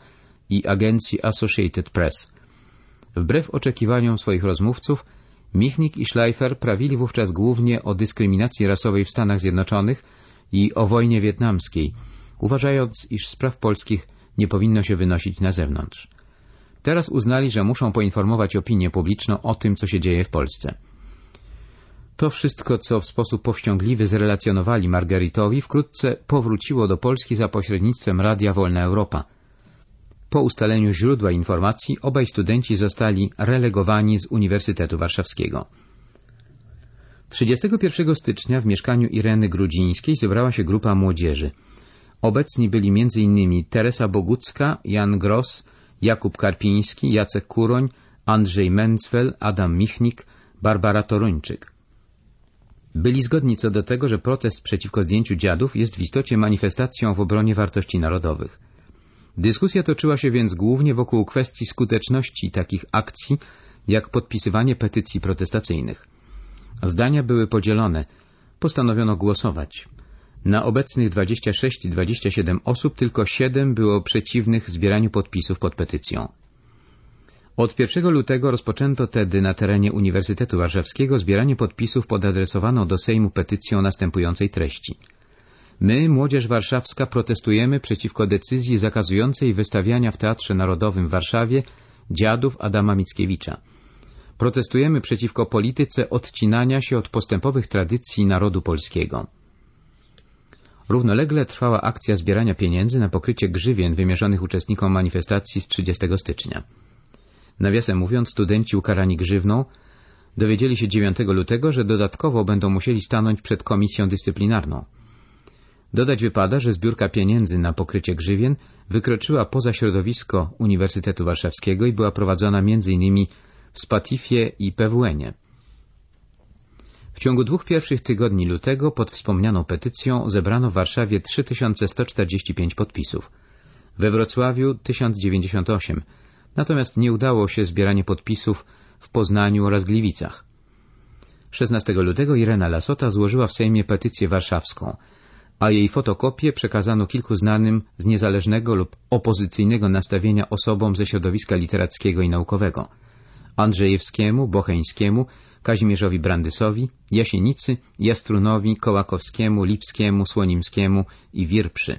i agencji Associated Press. Wbrew oczekiwaniom swoich rozmówców, Michnik i Schleifer prawili wówczas głównie o dyskryminacji rasowej w Stanach Zjednoczonych i o wojnie wietnamskiej, uważając, iż spraw polskich nie powinno się wynosić na zewnątrz. Teraz uznali, że muszą poinformować opinię publiczną o tym, co się dzieje w Polsce. To wszystko, co w sposób powściągliwy zrelacjonowali Margaritowi, wkrótce powróciło do Polski za pośrednictwem Radia Wolna Europa. Po ustaleniu źródła informacji obaj studenci zostali relegowani z Uniwersytetu Warszawskiego. 31 stycznia w mieszkaniu Ireny Grudzińskiej zebrała się grupa młodzieży. Obecni byli m.in. Teresa Bogucka, Jan Gross, Jakub Karpiński, Jacek Kuroń, Andrzej Mencfel, Adam Michnik, Barbara Toruńczyk. Byli zgodni co do tego, że protest przeciwko zdjęciu dziadów jest w istocie manifestacją w obronie wartości narodowych. Dyskusja toczyła się więc głównie wokół kwestii skuteczności takich akcji, jak podpisywanie petycji protestacyjnych. Zdania były podzielone. Postanowiono głosować. Na obecnych 26 i 27 osób tylko 7 było przeciwnych zbieraniu podpisów pod petycją. Od 1 lutego rozpoczęto tedy na terenie Uniwersytetu Warszawskiego zbieranie podpisów pod adresowaną do Sejmu petycją następującej treści. My, Młodzież Warszawska, protestujemy przeciwko decyzji zakazującej wystawiania w Teatrze Narodowym w Warszawie dziadów Adama Mickiewicza. Protestujemy przeciwko polityce odcinania się od postępowych tradycji narodu polskiego. Równolegle trwała akcja zbierania pieniędzy na pokrycie grzywien wymierzonych uczestnikom manifestacji z 30 stycznia. Nawiasem mówiąc, studenci ukarani grzywną dowiedzieli się 9 lutego, że dodatkowo będą musieli stanąć przed komisją dyscyplinarną. Dodać wypada, że zbiórka pieniędzy na pokrycie grzywien wykroczyła poza środowisko Uniwersytetu Warszawskiego i była prowadzona m.in. w Spatifie i PWN-ie. W ciągu dwóch pierwszych tygodni lutego pod wspomnianą petycją zebrano w Warszawie 3145 podpisów. We Wrocławiu 1098, natomiast nie udało się zbieranie podpisów w Poznaniu oraz Gliwicach. 16 lutego Irena Lasota złożyła w Sejmie petycję warszawską, a jej fotokopię przekazano kilku znanym z niezależnego lub opozycyjnego nastawienia osobom ze środowiska literackiego i naukowego – Andrzejewskiemu, Bocheńskiemu, Kazimierzowi Brandysowi, Jasienicy, Jastrunowi, Kołakowskiemu, Lipskiemu, Słonimskiemu i Wirprzy.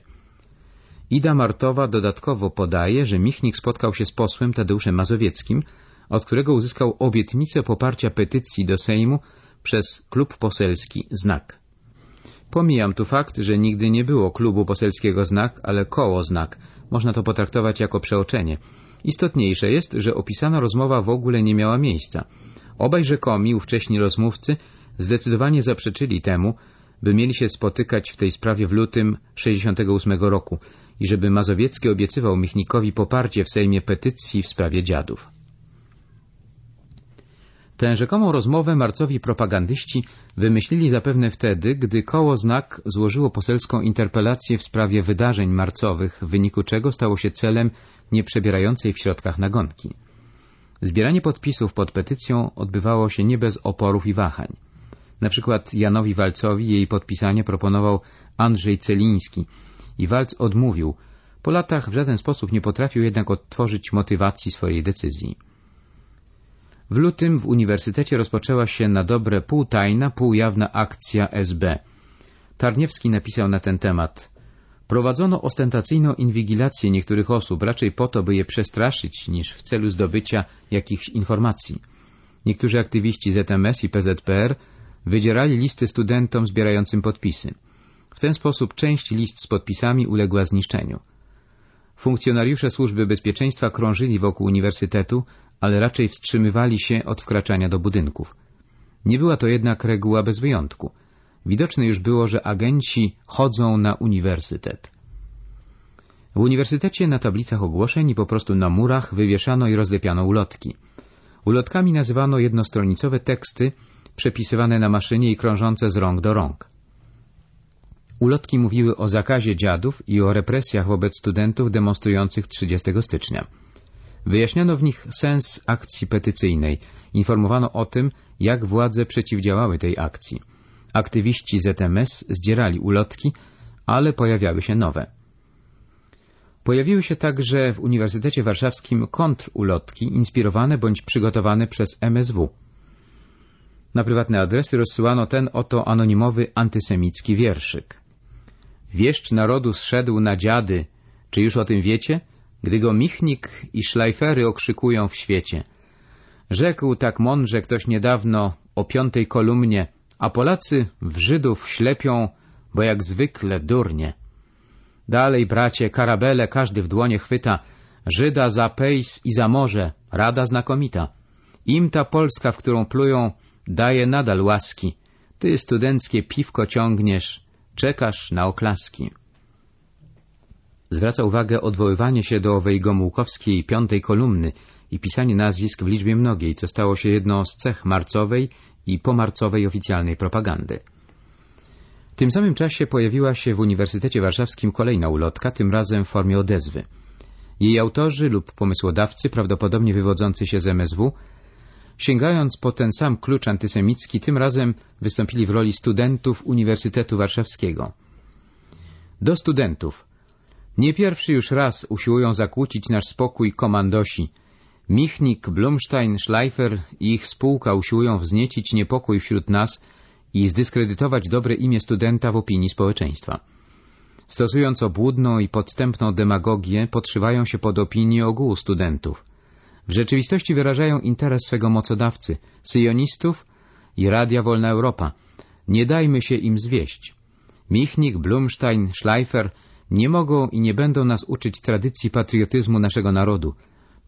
Ida Martowa dodatkowo podaje, że Michnik spotkał się z posłem Tadeuszem Mazowieckim, od którego uzyskał obietnicę poparcia petycji do Sejmu przez klub poselski Znak. Pomijam tu fakt, że nigdy nie było klubu poselskiego Znak, ale koło Znak. Można to potraktować jako przeoczenie. Istotniejsze jest, że opisana rozmowa w ogóle nie miała miejsca. Obaj rzekomi, ówcześni rozmówcy, zdecydowanie zaprzeczyli temu, by mieli się spotykać w tej sprawie w lutym 68 roku i żeby Mazowiecki obiecywał Michnikowi poparcie w Sejmie petycji w sprawie dziadów. Tę rzekomą rozmowę marcowi propagandyści wymyślili zapewne wtedy, gdy koło Znak złożyło poselską interpelację w sprawie wydarzeń marcowych, w wyniku czego stało się celem nieprzebierającej w środkach nagonki. Zbieranie podpisów pod petycją odbywało się nie bez oporów i wahań. Na przykład Janowi Walcowi jej podpisanie proponował Andrzej Celiński i Walc odmówił. Po latach w żaden sposób nie potrafił jednak odtworzyć motywacji swojej decyzji. W lutym w uniwersytecie rozpoczęła się na dobre półtajna, półjawna akcja SB. Tarniewski napisał na ten temat Prowadzono ostentacyjną inwigilację niektórych osób, raczej po to, by je przestraszyć, niż w celu zdobycia jakichś informacji. Niektórzy aktywiści ZMS i PZPR wydzierali listy studentom zbierającym podpisy. W ten sposób część list z podpisami uległa zniszczeniu. Funkcjonariusze służby bezpieczeństwa krążyli wokół uniwersytetu, ale raczej wstrzymywali się od wkraczania do budynków. Nie była to jednak reguła bez wyjątku. Widoczne już było, że agenci chodzą na uniwersytet. W uniwersytecie na tablicach ogłoszeń i po prostu na murach wywieszano i rozlepiano ulotki. Ulotkami nazywano jednostronicowe teksty przepisywane na maszynie i krążące z rąk do rąk. Ulotki mówiły o zakazie dziadów i o represjach wobec studentów demonstrujących 30 stycznia. Wyjaśniano w nich sens akcji petycyjnej, informowano o tym, jak władze przeciwdziałały tej akcji. Aktywiści ZMS zdzierali ulotki, ale pojawiały się nowe. Pojawiły się także w Uniwersytecie Warszawskim kontrulotki inspirowane bądź przygotowane przez MSW. Na prywatne adresy rozsyłano ten oto anonimowy antysemicki wierszyk. Wieszcz narodu zszedł na dziady, czy już o tym wiecie? Gdy go Michnik i szlajfery okrzykują w świecie. Rzekł tak mądrze ktoś niedawno o piątej kolumnie, a Polacy w Żydów ślepią, bo jak zwykle durnie. Dalej, bracie, karabele każdy w dłonie chwyta, Żyda za pejs i za morze, rada znakomita. Im ta Polska, w którą plują, daje nadal łaski. Ty studenckie piwko ciągniesz, czekasz na oklaski. Zwraca uwagę odwoływanie się do owej gomułkowskiej piątej kolumny i pisanie nazwisk w liczbie mnogiej, co stało się jedną z cech marcowej i pomarcowej oficjalnej propagandy. W tym samym czasie pojawiła się w Uniwersytecie Warszawskim kolejna ulotka, tym razem w formie odezwy. Jej autorzy lub pomysłodawcy, prawdopodobnie wywodzący się z MSW, sięgając po ten sam klucz antysemicki, tym razem wystąpili w roli studentów Uniwersytetu Warszawskiego. Do studentów. Nie pierwszy już raz usiłują zakłócić nasz spokój komandosi. Michnik, Blumstein, Schleifer i ich spółka usiłują wzniecić niepokój wśród nas i zdyskredytować dobre imię studenta w opinii społeczeństwa. Stosując obłudną i podstępną demagogię, podszywają się pod opinię ogółu studentów. W rzeczywistości wyrażają interes swego mocodawcy, syjonistów i Radia Wolna Europa. Nie dajmy się im zwieść. Michnik, Blumstein, Schleifer nie mogą i nie będą nas uczyć tradycji patriotyzmu naszego narodu.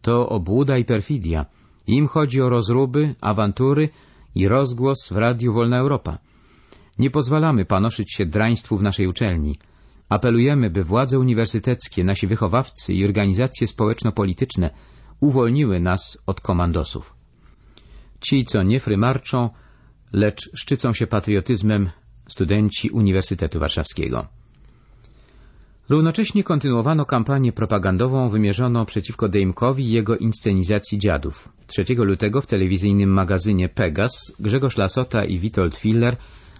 To obłuda i perfidia. Im chodzi o rozruby, awantury i rozgłos w Radiu Wolna Europa. Nie pozwalamy panoszyć się draństwu w naszej uczelni. Apelujemy, by władze uniwersyteckie, nasi wychowawcy i organizacje społeczno-polityczne uwolniły nas od komandosów. Ci, co nie frymarczą, lecz szczycą się patriotyzmem studenci Uniwersytetu Warszawskiego. Równocześnie kontynuowano kampanię propagandową wymierzoną przeciwko Dejmkowi i jego inscenizacji dziadów. 3 lutego w telewizyjnym magazynie Pegas Grzegorz Lasota i Witold Filler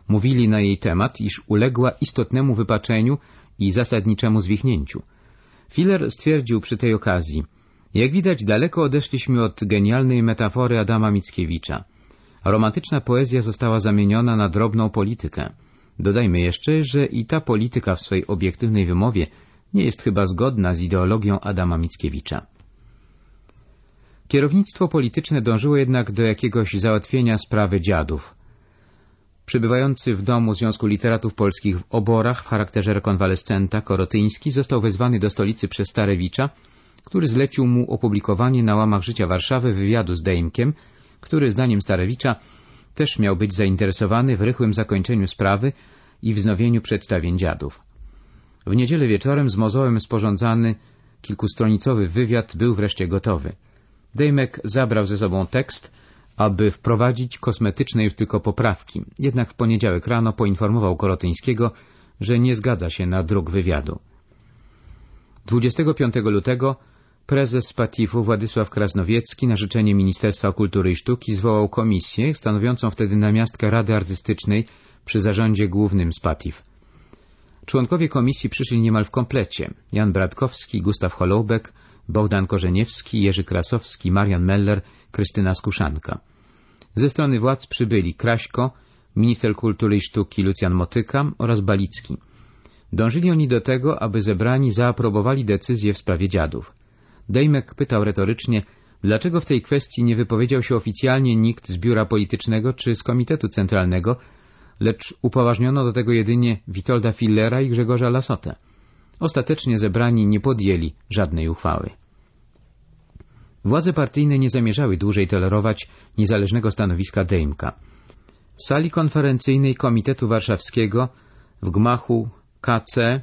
mówili na jej temat, iż uległa istotnemu wypaczeniu i zasadniczemu zwichnięciu. Filler stwierdził przy tej okazji, jak widać daleko odeszliśmy od genialnej metafory Adama Mickiewicza. Romantyczna poezja została zamieniona na drobną politykę. Dodajmy jeszcze, że i ta polityka w swej obiektywnej wymowie nie jest chyba zgodna z ideologią Adama Mickiewicza. Kierownictwo polityczne dążyło jednak do jakiegoś załatwienia sprawy dziadów. Przybywający w domu Związku Literatów Polskich w Oborach w charakterze rekonwalescenta Korotyński został wezwany do stolicy przez Starewicza, który zlecił mu opublikowanie na łamach życia Warszawy wywiadu z Dejmkiem, który zdaniem Starewicza też miał być zainteresowany w rychłym zakończeniu sprawy i wznowieniu przedstawień dziadów. W niedzielę wieczorem z mozołem sporządzany kilkustronicowy wywiad był wreszcie gotowy. Dejmek zabrał ze sobą tekst, aby wprowadzić kosmetyczne już tylko poprawki. Jednak w poniedziałek rano poinformował Korotyńskiego, że nie zgadza się na druk wywiadu. 25 lutego prezes Spatifu Władysław Krasnowiecki na życzenie Ministerstwa Kultury i Sztuki zwołał komisję stanowiącą wtedy namiastkę Rady Artystycznej przy zarządzie głównym Spatif. Członkowie komisji przyszli niemal w komplecie. Jan Bratkowski, Gustaw Holoubek, Bogdan Korzeniewski, Jerzy Krasowski, Marian Meller, Krystyna Skuszanka. Ze strony władz przybyli Kraśko, minister kultury i sztuki Lucjan Motyka oraz Balicki. Dążyli oni do tego, aby zebrani zaaprobowali decyzję w sprawie dziadów. Dejmek pytał retorycznie, dlaczego w tej kwestii nie wypowiedział się oficjalnie nikt z biura politycznego czy z Komitetu Centralnego, lecz upoważniono do tego jedynie Witolda Fillera i Grzegorza Lasotę. Ostatecznie zebrani nie podjęli żadnej uchwały. Władze partyjne nie zamierzały dłużej tolerować niezależnego stanowiska Dejmka. W sali konferencyjnej Komitetu Warszawskiego w gmachu KC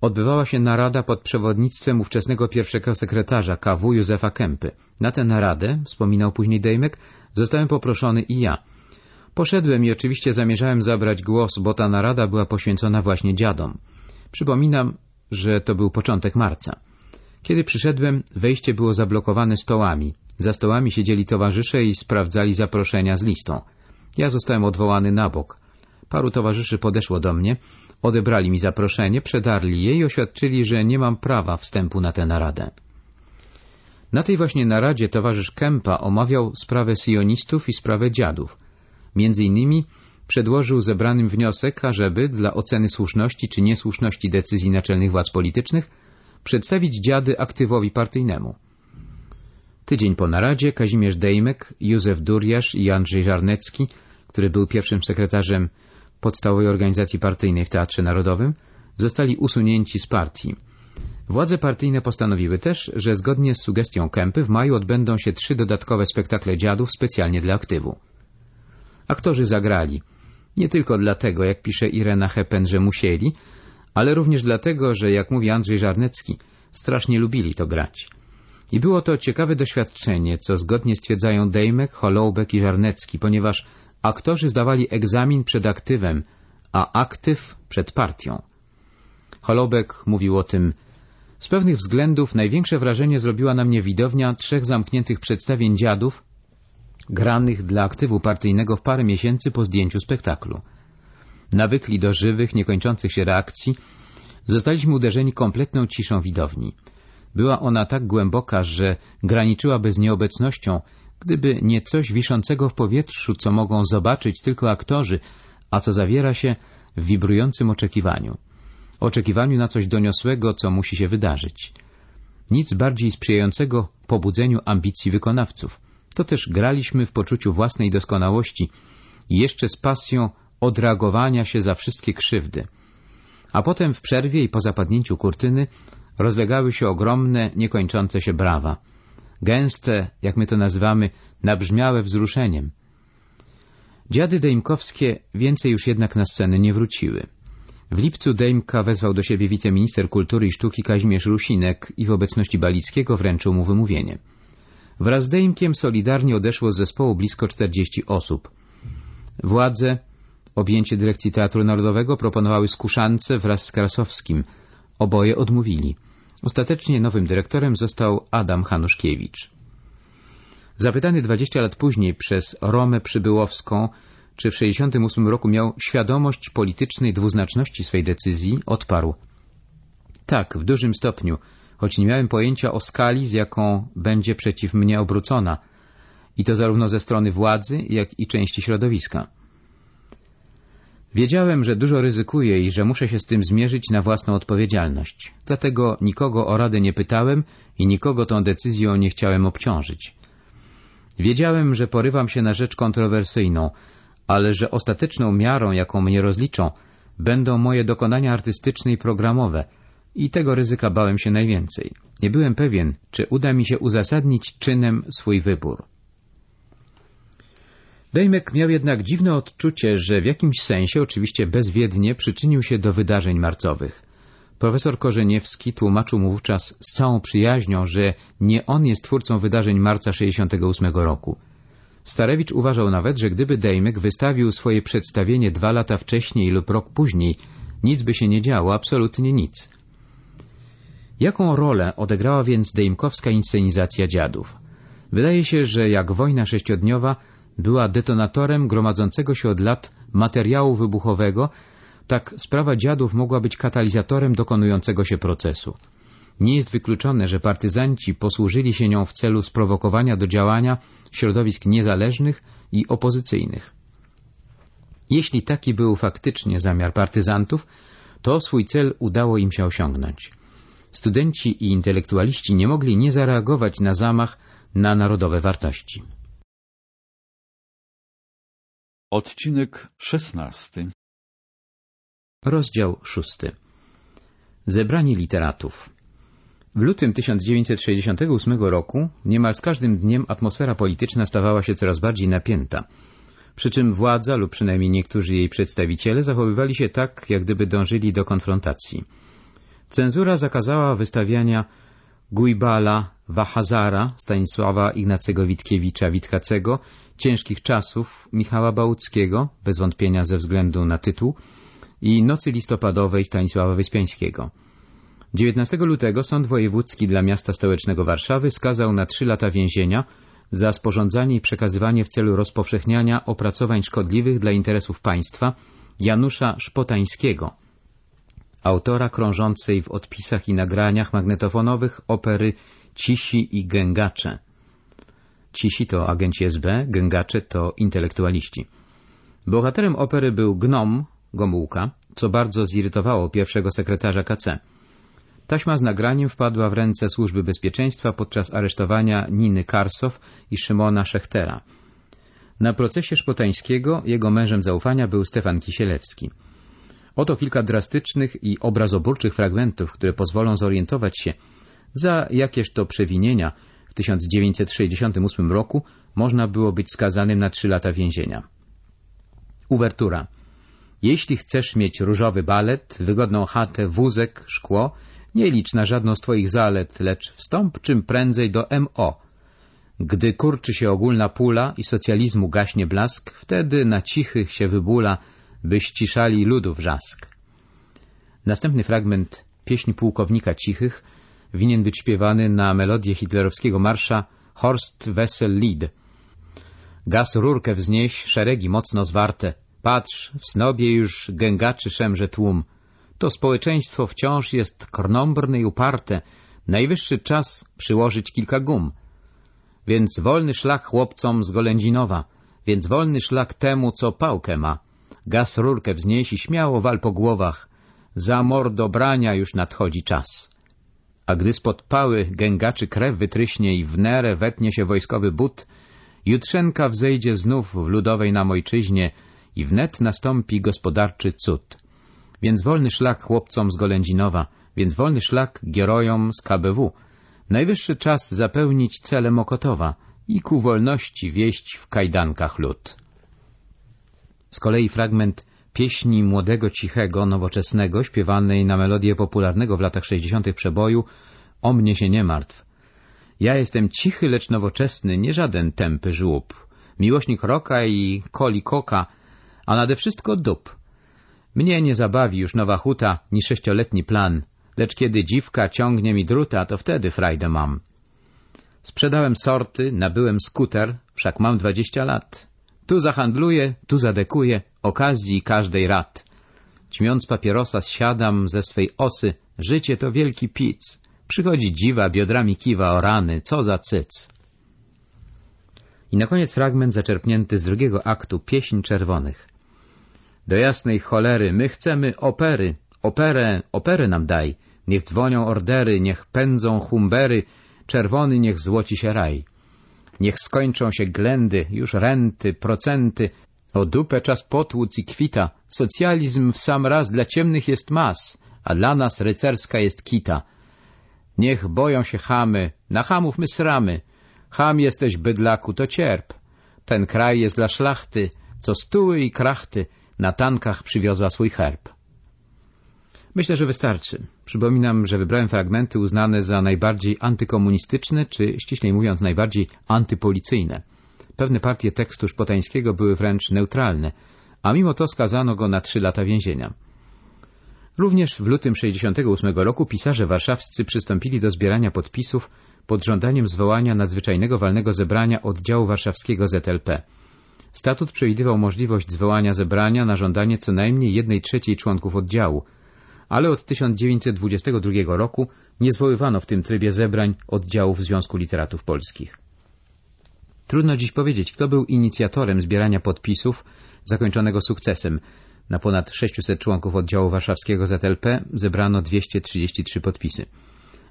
odbywała się narada pod przewodnictwem ówczesnego pierwszego sekretarza KW Józefa Kępy. Na tę naradę, wspominał później Dejmek, zostałem poproszony i ja. Poszedłem i oczywiście zamierzałem zabrać głos, bo ta narada była poświęcona właśnie dziadom. Przypominam, że to był początek marca. Kiedy przyszedłem, wejście było zablokowane stołami. Za stołami siedzieli towarzysze i sprawdzali zaproszenia z listą. Ja zostałem odwołany na bok. Paru towarzyszy podeszło do mnie, odebrali mi zaproszenie, przedarli je i oświadczyli, że nie mam prawa wstępu na tę naradę. Na tej właśnie naradzie towarzysz Kempa omawiał sprawę sionistów i sprawę dziadów. Między innymi przedłożył zebranym wniosek, ażeby dla oceny słuszności czy niesłuszności decyzji naczelnych władz politycznych przedstawić dziady aktywowi partyjnemu. Tydzień po naradzie Kazimierz Dejmek, Józef Durjasz i Andrzej Żarnecki, który był pierwszym sekretarzem podstawowej organizacji partyjnej w Teatrze Narodowym, zostali usunięci z partii. Władze partyjne postanowiły też, że zgodnie z sugestią Kępy w maju odbędą się trzy dodatkowe spektakle dziadów specjalnie dla aktywu. Aktorzy zagrali. Nie tylko dlatego, jak pisze Irena Hepen, że musieli, ale również dlatego, że, jak mówi Andrzej Żarnecki, strasznie lubili to grać. I było to ciekawe doświadczenie, co zgodnie stwierdzają Dejmek, Holoubek i Żarnecki, ponieważ aktorzy zdawali egzamin przed aktywem, a aktyw przed partią. Holoubek mówił o tym, z pewnych względów największe wrażenie zrobiła na mnie widownia trzech zamkniętych przedstawień dziadów, granych dla aktywu partyjnego w parę miesięcy po zdjęciu spektaklu. Nawykli do żywych, niekończących się reakcji, zostaliśmy uderzeni kompletną ciszą widowni. Była ona tak głęboka, że graniczyłaby z nieobecnością, gdyby nie coś wiszącego w powietrzu, co mogą zobaczyć tylko aktorzy, a co zawiera się w wibrującym oczekiwaniu. Oczekiwaniu na coś doniosłego, co musi się wydarzyć. Nic bardziej sprzyjającego pobudzeniu ambicji wykonawców. To też graliśmy w poczuciu własnej doskonałości i jeszcze z pasją odreagowania się za wszystkie krzywdy. A potem w przerwie i po zapadnięciu kurtyny rozlegały się ogromne, niekończące się brawa. Gęste, jak my to nazywamy, nabrzmiałe wzruszeniem. Dziady dejmkowskie więcej już jednak na scenę nie wróciły. W lipcu Dejmka wezwał do siebie wiceminister kultury i sztuki Kazimierz Rusinek i w obecności Balickiego wręczył mu wymówienie. Wraz z Dejmkiem solidarnie odeszło z zespołu blisko 40 osób. Władze Objęcie dyrekcji Teatru Narodowego proponowały Skuszance wraz z Krasowskim. Oboje odmówili. Ostatecznie nowym dyrektorem został Adam Hanuszkiewicz. Zapytany 20 lat później przez Romę Przybyłowską, czy w 68 roku miał świadomość politycznej dwuznaczności swej decyzji, odparł. Tak, w dużym stopniu, choć nie miałem pojęcia o skali, z jaką będzie przeciw mnie obrócona, i to zarówno ze strony władzy, jak i części środowiska. Wiedziałem, że dużo ryzykuję i że muszę się z tym zmierzyć na własną odpowiedzialność. Dlatego nikogo o radę nie pytałem i nikogo tą decyzją nie chciałem obciążyć. Wiedziałem, że porywam się na rzecz kontrowersyjną, ale że ostateczną miarą, jaką mnie rozliczą, będą moje dokonania artystyczne i programowe i tego ryzyka bałem się najwięcej. Nie byłem pewien, czy uda mi się uzasadnić czynem swój wybór. Dejmek miał jednak dziwne odczucie, że w jakimś sensie, oczywiście bezwiednie, przyczynił się do wydarzeń marcowych. Profesor Korzeniewski tłumaczył mu wówczas z całą przyjaźnią, że nie on jest twórcą wydarzeń marca 68 roku. Starewicz uważał nawet, że gdyby Dejmek wystawił swoje przedstawienie dwa lata wcześniej lub rok później, nic by się nie działo, absolutnie nic. Jaką rolę odegrała więc dejmkowska inscenizacja dziadów? Wydaje się, że jak wojna sześciodniowa była detonatorem gromadzącego się od lat materiału wybuchowego, tak sprawa dziadów mogła być katalizatorem dokonującego się procesu. Nie jest wykluczone, że partyzanci posłużyli się nią w celu sprowokowania do działania środowisk niezależnych i opozycyjnych. Jeśli taki był faktycznie zamiar partyzantów, to swój cel udało im się osiągnąć. Studenci i intelektualiści nie mogli nie zareagować na zamach na narodowe wartości. Odcinek szesnasty Rozdział szósty Zebranie literatów W lutym 1968 roku niemal z każdym dniem atmosfera polityczna stawała się coraz bardziej napięta. Przy czym władza, lub przynajmniej niektórzy jej przedstawiciele, zachowywali się tak, jak gdyby dążyli do konfrontacji. Cenzura zakazała wystawiania Gujbala Wahazara, Stanisława Ignacego Witkiewicza Witkacego, Ciężkich Czasów Michała Bałuckiego, bez wątpienia ze względu na tytuł, i Nocy Listopadowej Stanisława Wyspiańskiego. 19 lutego Sąd Wojewódzki dla Miasta Stołecznego Warszawy skazał na trzy lata więzienia za sporządzanie i przekazywanie w celu rozpowszechniania opracowań szkodliwych dla interesów państwa Janusza Szpotańskiego, autora krążącej w odpisach i nagraniach magnetofonowych opery Cisi i Gęgacze. Cisi to agenci SB, Gęgacze to intelektualiści. Bohaterem opery był Gnom, Gomułka, co bardzo zirytowało pierwszego sekretarza KC. Taśma z nagraniem wpadła w ręce Służby Bezpieczeństwa podczas aresztowania Niny Karsow i Szymona Szechtera. Na procesie Szpotańskiego jego mężem zaufania był Stefan Kisielewski. Oto kilka drastycznych i obrazoburczych fragmentów, które pozwolą zorientować się, za jakież to przewinienia w 1968 roku można było być skazanym na trzy lata więzienia. Uwertura. Jeśli chcesz mieć różowy balet, wygodną chatę, wózek, szkło, nie licz na żadną z twoich zalet, lecz wstąp czym prędzej do MO. Gdy kurczy się ogólna pula i socjalizmu gaśnie blask, wtedy na cichych się wybula, by ściszali ludu wrzask. Następny fragment pieśni pułkownika cichych winien być śpiewany na melodię hitlerowskiego marsza Horst Wessel Lied. Gaz rurkę wznieś, szeregi mocno zwarte. Patrz, w snobie już gęgaczy szemrze tłum. To społeczeństwo wciąż jest krnąbrne i uparte. Najwyższy czas przyłożyć kilka gum. Więc wolny szlak chłopcom z Golędzinowa, więc wolny szlak temu, co pałkę ma. Gaz rurkę wznieś i śmiało wal po głowach. Za mordobrania już nadchodzi czas. A gdy spod pały gęgaczy krew wytryśnie i w nerę wetnie się wojskowy but, jutrzenka wzejdzie znów w ludowej nam ojczyźnie i wnet nastąpi gospodarczy cud. Więc wolny szlak chłopcom z Golędzinowa, więc wolny szlak gierojom z KBW. Najwyższy czas zapełnić cele Mokotowa i ku wolności wieść w kajdankach lud. Z kolei fragment pieśni młodego, cichego, nowoczesnego, śpiewanej na melodię popularnego w latach 60. przeboju O mnie się nie martw. Ja jestem cichy, lecz nowoczesny, nie żaden tępy żłób. Miłośnik roka i koli koka, a nade wszystko dup. Mnie nie zabawi już nowa huta, ni sześcioletni plan, lecz kiedy dziwka ciągnie mi druta, to wtedy frajdę mam. Sprzedałem sorty, nabyłem skuter, wszak mam dwadzieścia lat. Tu zahandluję, tu zadekuję, okazji każdej rad. Ćmiąc papierosa zsiadam ze swej osy, życie to wielki pic. Przychodzi dziwa, biodrami kiwa o rany, co za cyc. I na koniec fragment zaczerpnięty z drugiego aktu Pieśń Czerwonych. Do jasnej cholery, my chcemy opery, operę, operę nam daj. Niech dzwonią ordery, niech pędzą humbery, czerwony niech złoci się raj. Niech skończą się ględy, już renty, procenty, o dupę czas potłuc i kwita. Socjalizm w sam raz dla ciemnych jest mas, a dla nas rycerska jest kita. Niech boją się chamy, na chamów my sramy. Cham jesteś, bydlaku, to cierp. Ten kraj jest dla szlachty, co stuły i krachty na tankach przywiozła swój herb. Myślę, że wystarczy. Przypominam, że wybrałem fragmenty uznane za najbardziej antykomunistyczne, czy ściślej mówiąc najbardziej antypolicyjne. Pewne partie tekstu Szpotańskiego były wręcz neutralne, a mimo to skazano go na trzy lata więzienia. Również w lutym 68 roku pisarze warszawscy przystąpili do zbierania podpisów pod żądaniem zwołania nadzwyczajnego walnego zebrania oddziału warszawskiego ZLP. Statut przewidywał możliwość zwołania zebrania na żądanie co najmniej jednej trzeciej członków oddziału, ale od 1922 roku nie zwoływano w tym trybie zebrań oddziałów Związku Literatów Polskich. Trudno dziś powiedzieć, kto był inicjatorem zbierania podpisów zakończonego sukcesem. Na ponad 600 członków oddziału warszawskiego ZLP zebrano 233 podpisy.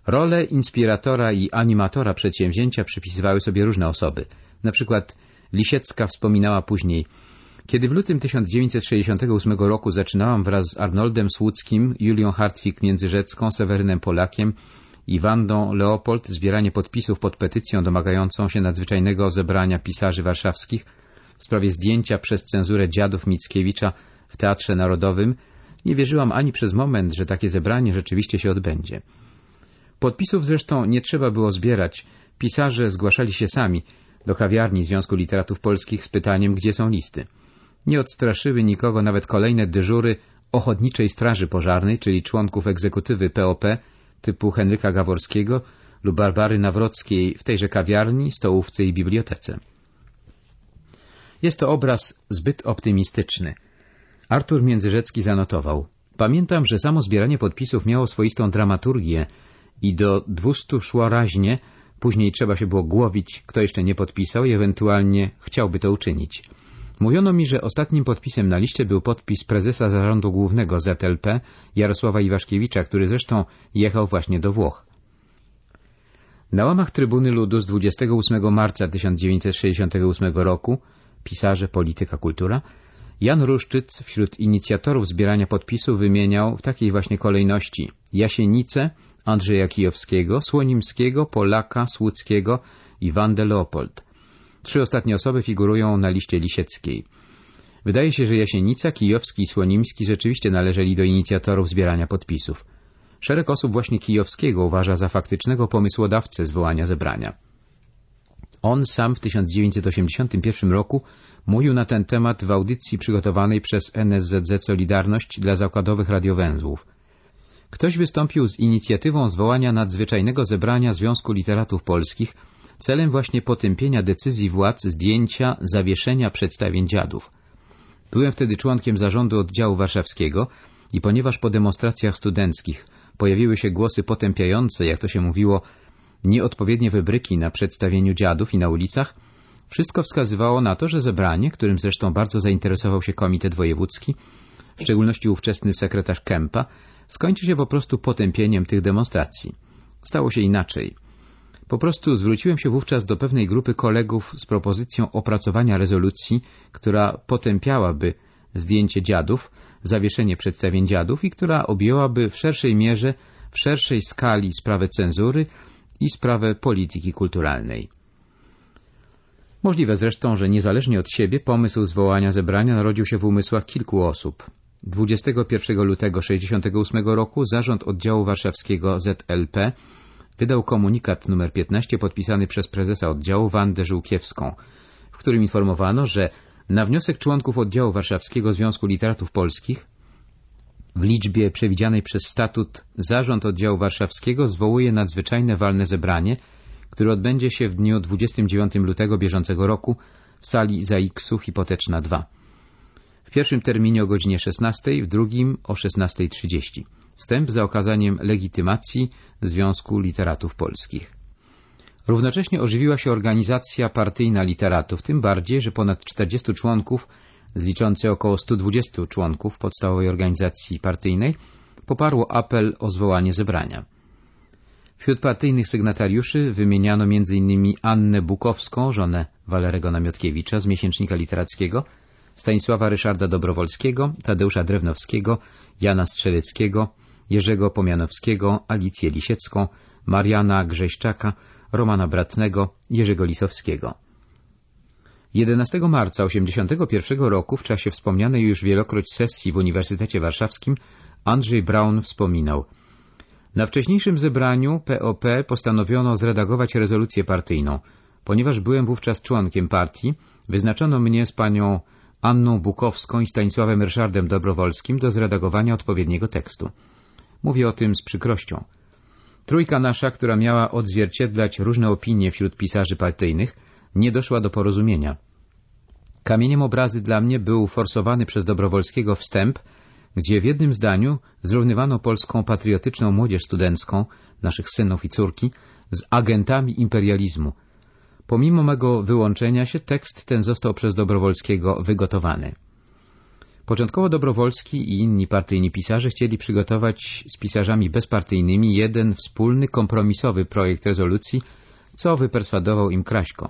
Rolę inspiratora i animatora przedsięwzięcia przypisywały sobie różne osoby. Na przykład Lisiecka wspominała później kiedy w lutym 1968 roku zaczynałam wraz z Arnoldem Słuckim, Julią Hartwig-Międzyrzecką, Sewerynem Polakiem i Wandą Leopold zbieranie podpisów pod petycją domagającą się nadzwyczajnego zebrania pisarzy warszawskich w sprawie zdjęcia przez cenzurę dziadów Mickiewicza w Teatrze Narodowym, nie wierzyłam ani przez moment, że takie zebranie rzeczywiście się odbędzie. Podpisów zresztą nie trzeba było zbierać. Pisarze zgłaszali się sami do kawiarni Związku Literatów Polskich z pytaniem, gdzie są listy. Nie odstraszyły nikogo nawet kolejne dyżury Ochotniczej Straży Pożarnej, czyli członków egzekutywy POP typu Henryka Gaworskiego lub Barbary Nawrockiej w tejże kawiarni, stołówce i bibliotece. Jest to obraz zbyt optymistyczny. Artur Międzyrzecki zanotował. Pamiętam, że samo zbieranie podpisów miało swoistą dramaturgię i do dwustu szło raźnie, później trzeba się było głowić, kto jeszcze nie podpisał i ewentualnie chciałby to uczynić. Mówiono mi, że ostatnim podpisem na liście był podpis prezesa zarządu głównego ZLP Jarosława Iwaszkiewicza, który zresztą jechał właśnie do Włoch. Na łamach Trybuny Ludu z 28 marca 1968 roku pisarze, polityka, kultura Jan Ruszczyc wśród inicjatorów zbierania podpisów wymieniał w takiej właśnie kolejności Jasienice, Andrzeja Kijowskiego, Słonimskiego, Polaka, Słuckiego i Wandę Leopold. Trzy ostatnie osoby figurują na liście lisieckiej. Wydaje się, że Jasienica, Kijowski i Słonimski rzeczywiście należeli do inicjatorów zbierania podpisów. Szereg osób właśnie Kijowskiego uważa za faktycznego pomysłodawcę zwołania zebrania. On sam w 1981 roku mówił na ten temat w audycji przygotowanej przez NSZZ Solidarność dla zakładowych radiowęzłów. Ktoś wystąpił z inicjatywą zwołania nadzwyczajnego zebrania Związku Literatów Polskich celem właśnie potępienia decyzji władz zdjęcia, zawieszenia przedstawień dziadów. Byłem wtedy członkiem zarządu oddziału warszawskiego i ponieważ po demonstracjach studenckich pojawiły się głosy potępiające, jak to się mówiło, nieodpowiednie wybryki na przedstawieniu dziadów i na ulicach, wszystko wskazywało na to, że zebranie, którym zresztą bardzo zainteresował się Komitet Wojewódzki, w szczególności ówczesny sekretarz Kępa, skończy się po prostu potępieniem tych demonstracji. Stało się inaczej. Po prostu zwróciłem się wówczas do pewnej grupy kolegów z propozycją opracowania rezolucji, która potępiałaby zdjęcie dziadów, zawieszenie przedstawień dziadów i która objęłaby w szerszej mierze, w szerszej skali sprawę cenzury i sprawę polityki kulturalnej. Możliwe zresztą, że niezależnie od siebie pomysł zwołania zebrania narodził się w umysłach kilku osób. 21 lutego 1968 roku zarząd oddziału warszawskiego ZLP wydał komunikat nr 15 podpisany przez prezesa oddziału Wandę Żółkiewską, w którym informowano, że na wniosek członków oddziału warszawskiego Związku Literatów Polskich w liczbie przewidzianej przez statut Zarząd Oddziału Warszawskiego zwołuje nadzwyczajne walne zebranie, które odbędzie się w dniu 29 lutego bieżącego roku w sali ZAX-u Hipoteczna 2. W pierwszym terminie o godzinie 16, w drugim o 16.30. Wstęp za okazaniem legitymacji Związku Literatów Polskich. Równocześnie ożywiła się organizacja partyjna literatów, tym bardziej, że ponad 40 członków, zliczący około 120 członków podstawowej organizacji partyjnej, poparło apel o zwołanie zebrania. Wśród partyjnych sygnatariuszy wymieniano m.in. Annę Bukowską, żonę Walerego Namiotkiewicza z miesięcznika literackiego, Stanisława Ryszarda Dobrowolskiego, Tadeusza Drewnowskiego, Jana Strzeleckiego, Jerzego Pomianowskiego, Alicję Lisiecką, Mariana Grześczaka, Romana Bratnego, Jerzego Lisowskiego. 11 marca 1981 roku, w czasie wspomnianej już wielokroć sesji w Uniwersytecie Warszawskim, Andrzej Braun wspominał Na wcześniejszym zebraniu POP postanowiono zredagować rezolucję partyjną. Ponieważ byłem wówczas członkiem partii, wyznaczono mnie z panią Anną Bukowską i Stanisławem Ryszardem Dobrowolskim do zredagowania odpowiedniego tekstu. Mówię o tym z przykrością. Trójka nasza, która miała odzwierciedlać różne opinie wśród pisarzy partyjnych, nie doszła do porozumienia. Kamieniem obrazy dla mnie był forsowany przez Dobrowolskiego wstęp, gdzie w jednym zdaniu zrównywano polską patriotyczną młodzież studencką, naszych synów i córki, z agentami imperializmu. Pomimo mego wyłączenia się, tekst ten został przez Dobrowolskiego wygotowany. Początkowo Dobrowolski i inni partyjni pisarze chcieli przygotować z pisarzami bezpartyjnymi jeden wspólny, kompromisowy projekt rezolucji, co wyperswadował im Kraśko.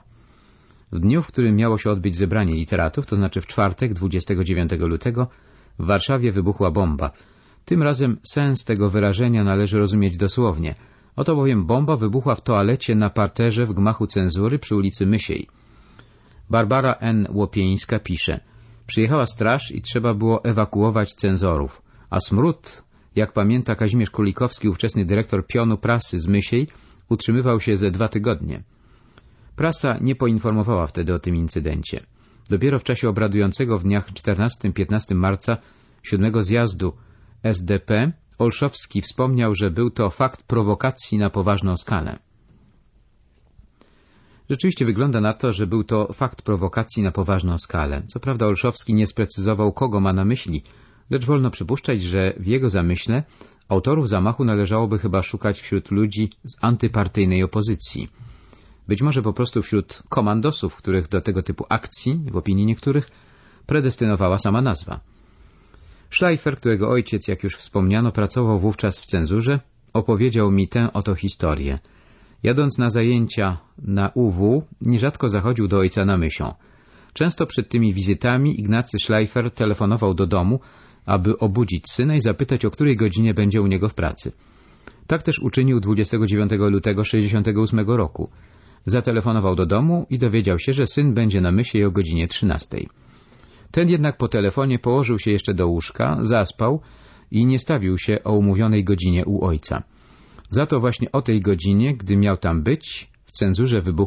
W dniu, w którym miało się odbyć zebranie literatów, to znaczy w czwartek 29 lutego, w Warszawie wybuchła bomba. Tym razem sens tego wyrażenia należy rozumieć dosłownie. Oto bowiem bomba wybuchła w toalecie na parterze w gmachu cenzury przy ulicy Mysiej. Barbara N. Łopieńska pisze Przyjechała straż i trzeba było ewakuować cenzorów, a smród, jak pamięta Kazimierz Kulikowski, ówczesny dyrektor pionu prasy z Mysiej, utrzymywał się ze dwa tygodnie. Prasa nie poinformowała wtedy o tym incydencie. Dopiero w czasie obradującego w dniach 14-15 marca siódmego zjazdu SDP Olszowski wspomniał, że był to fakt prowokacji na poważną skalę. Rzeczywiście wygląda na to, że był to fakt prowokacji na poważną skalę. Co prawda Olszowski nie sprecyzował, kogo ma na myśli, lecz wolno przypuszczać, że w jego zamyśle autorów zamachu należałoby chyba szukać wśród ludzi z antypartyjnej opozycji. Być może po prostu wśród komandosów, których do tego typu akcji, w opinii niektórych, predestynowała sama nazwa. Schleifer, którego ojciec, jak już wspomniano, pracował wówczas w cenzurze, opowiedział mi tę oto historię. Jadąc na zajęcia na UW, nierzadko zachodził do ojca na myśl. Często przed tymi wizytami Ignacy Schleifer telefonował do domu, aby obudzić syna i zapytać, o której godzinie będzie u niego w pracy. Tak też uczynił 29 lutego 68 roku. Zatelefonował do domu i dowiedział się, że syn będzie na myśli o godzinie 13. Ten jednak po telefonie położył się jeszcze do łóżka, zaspał i nie stawił się o umówionej godzinie u ojca. Za to właśnie o tej godzinie, gdy miał tam być, w cenzurze wybuchł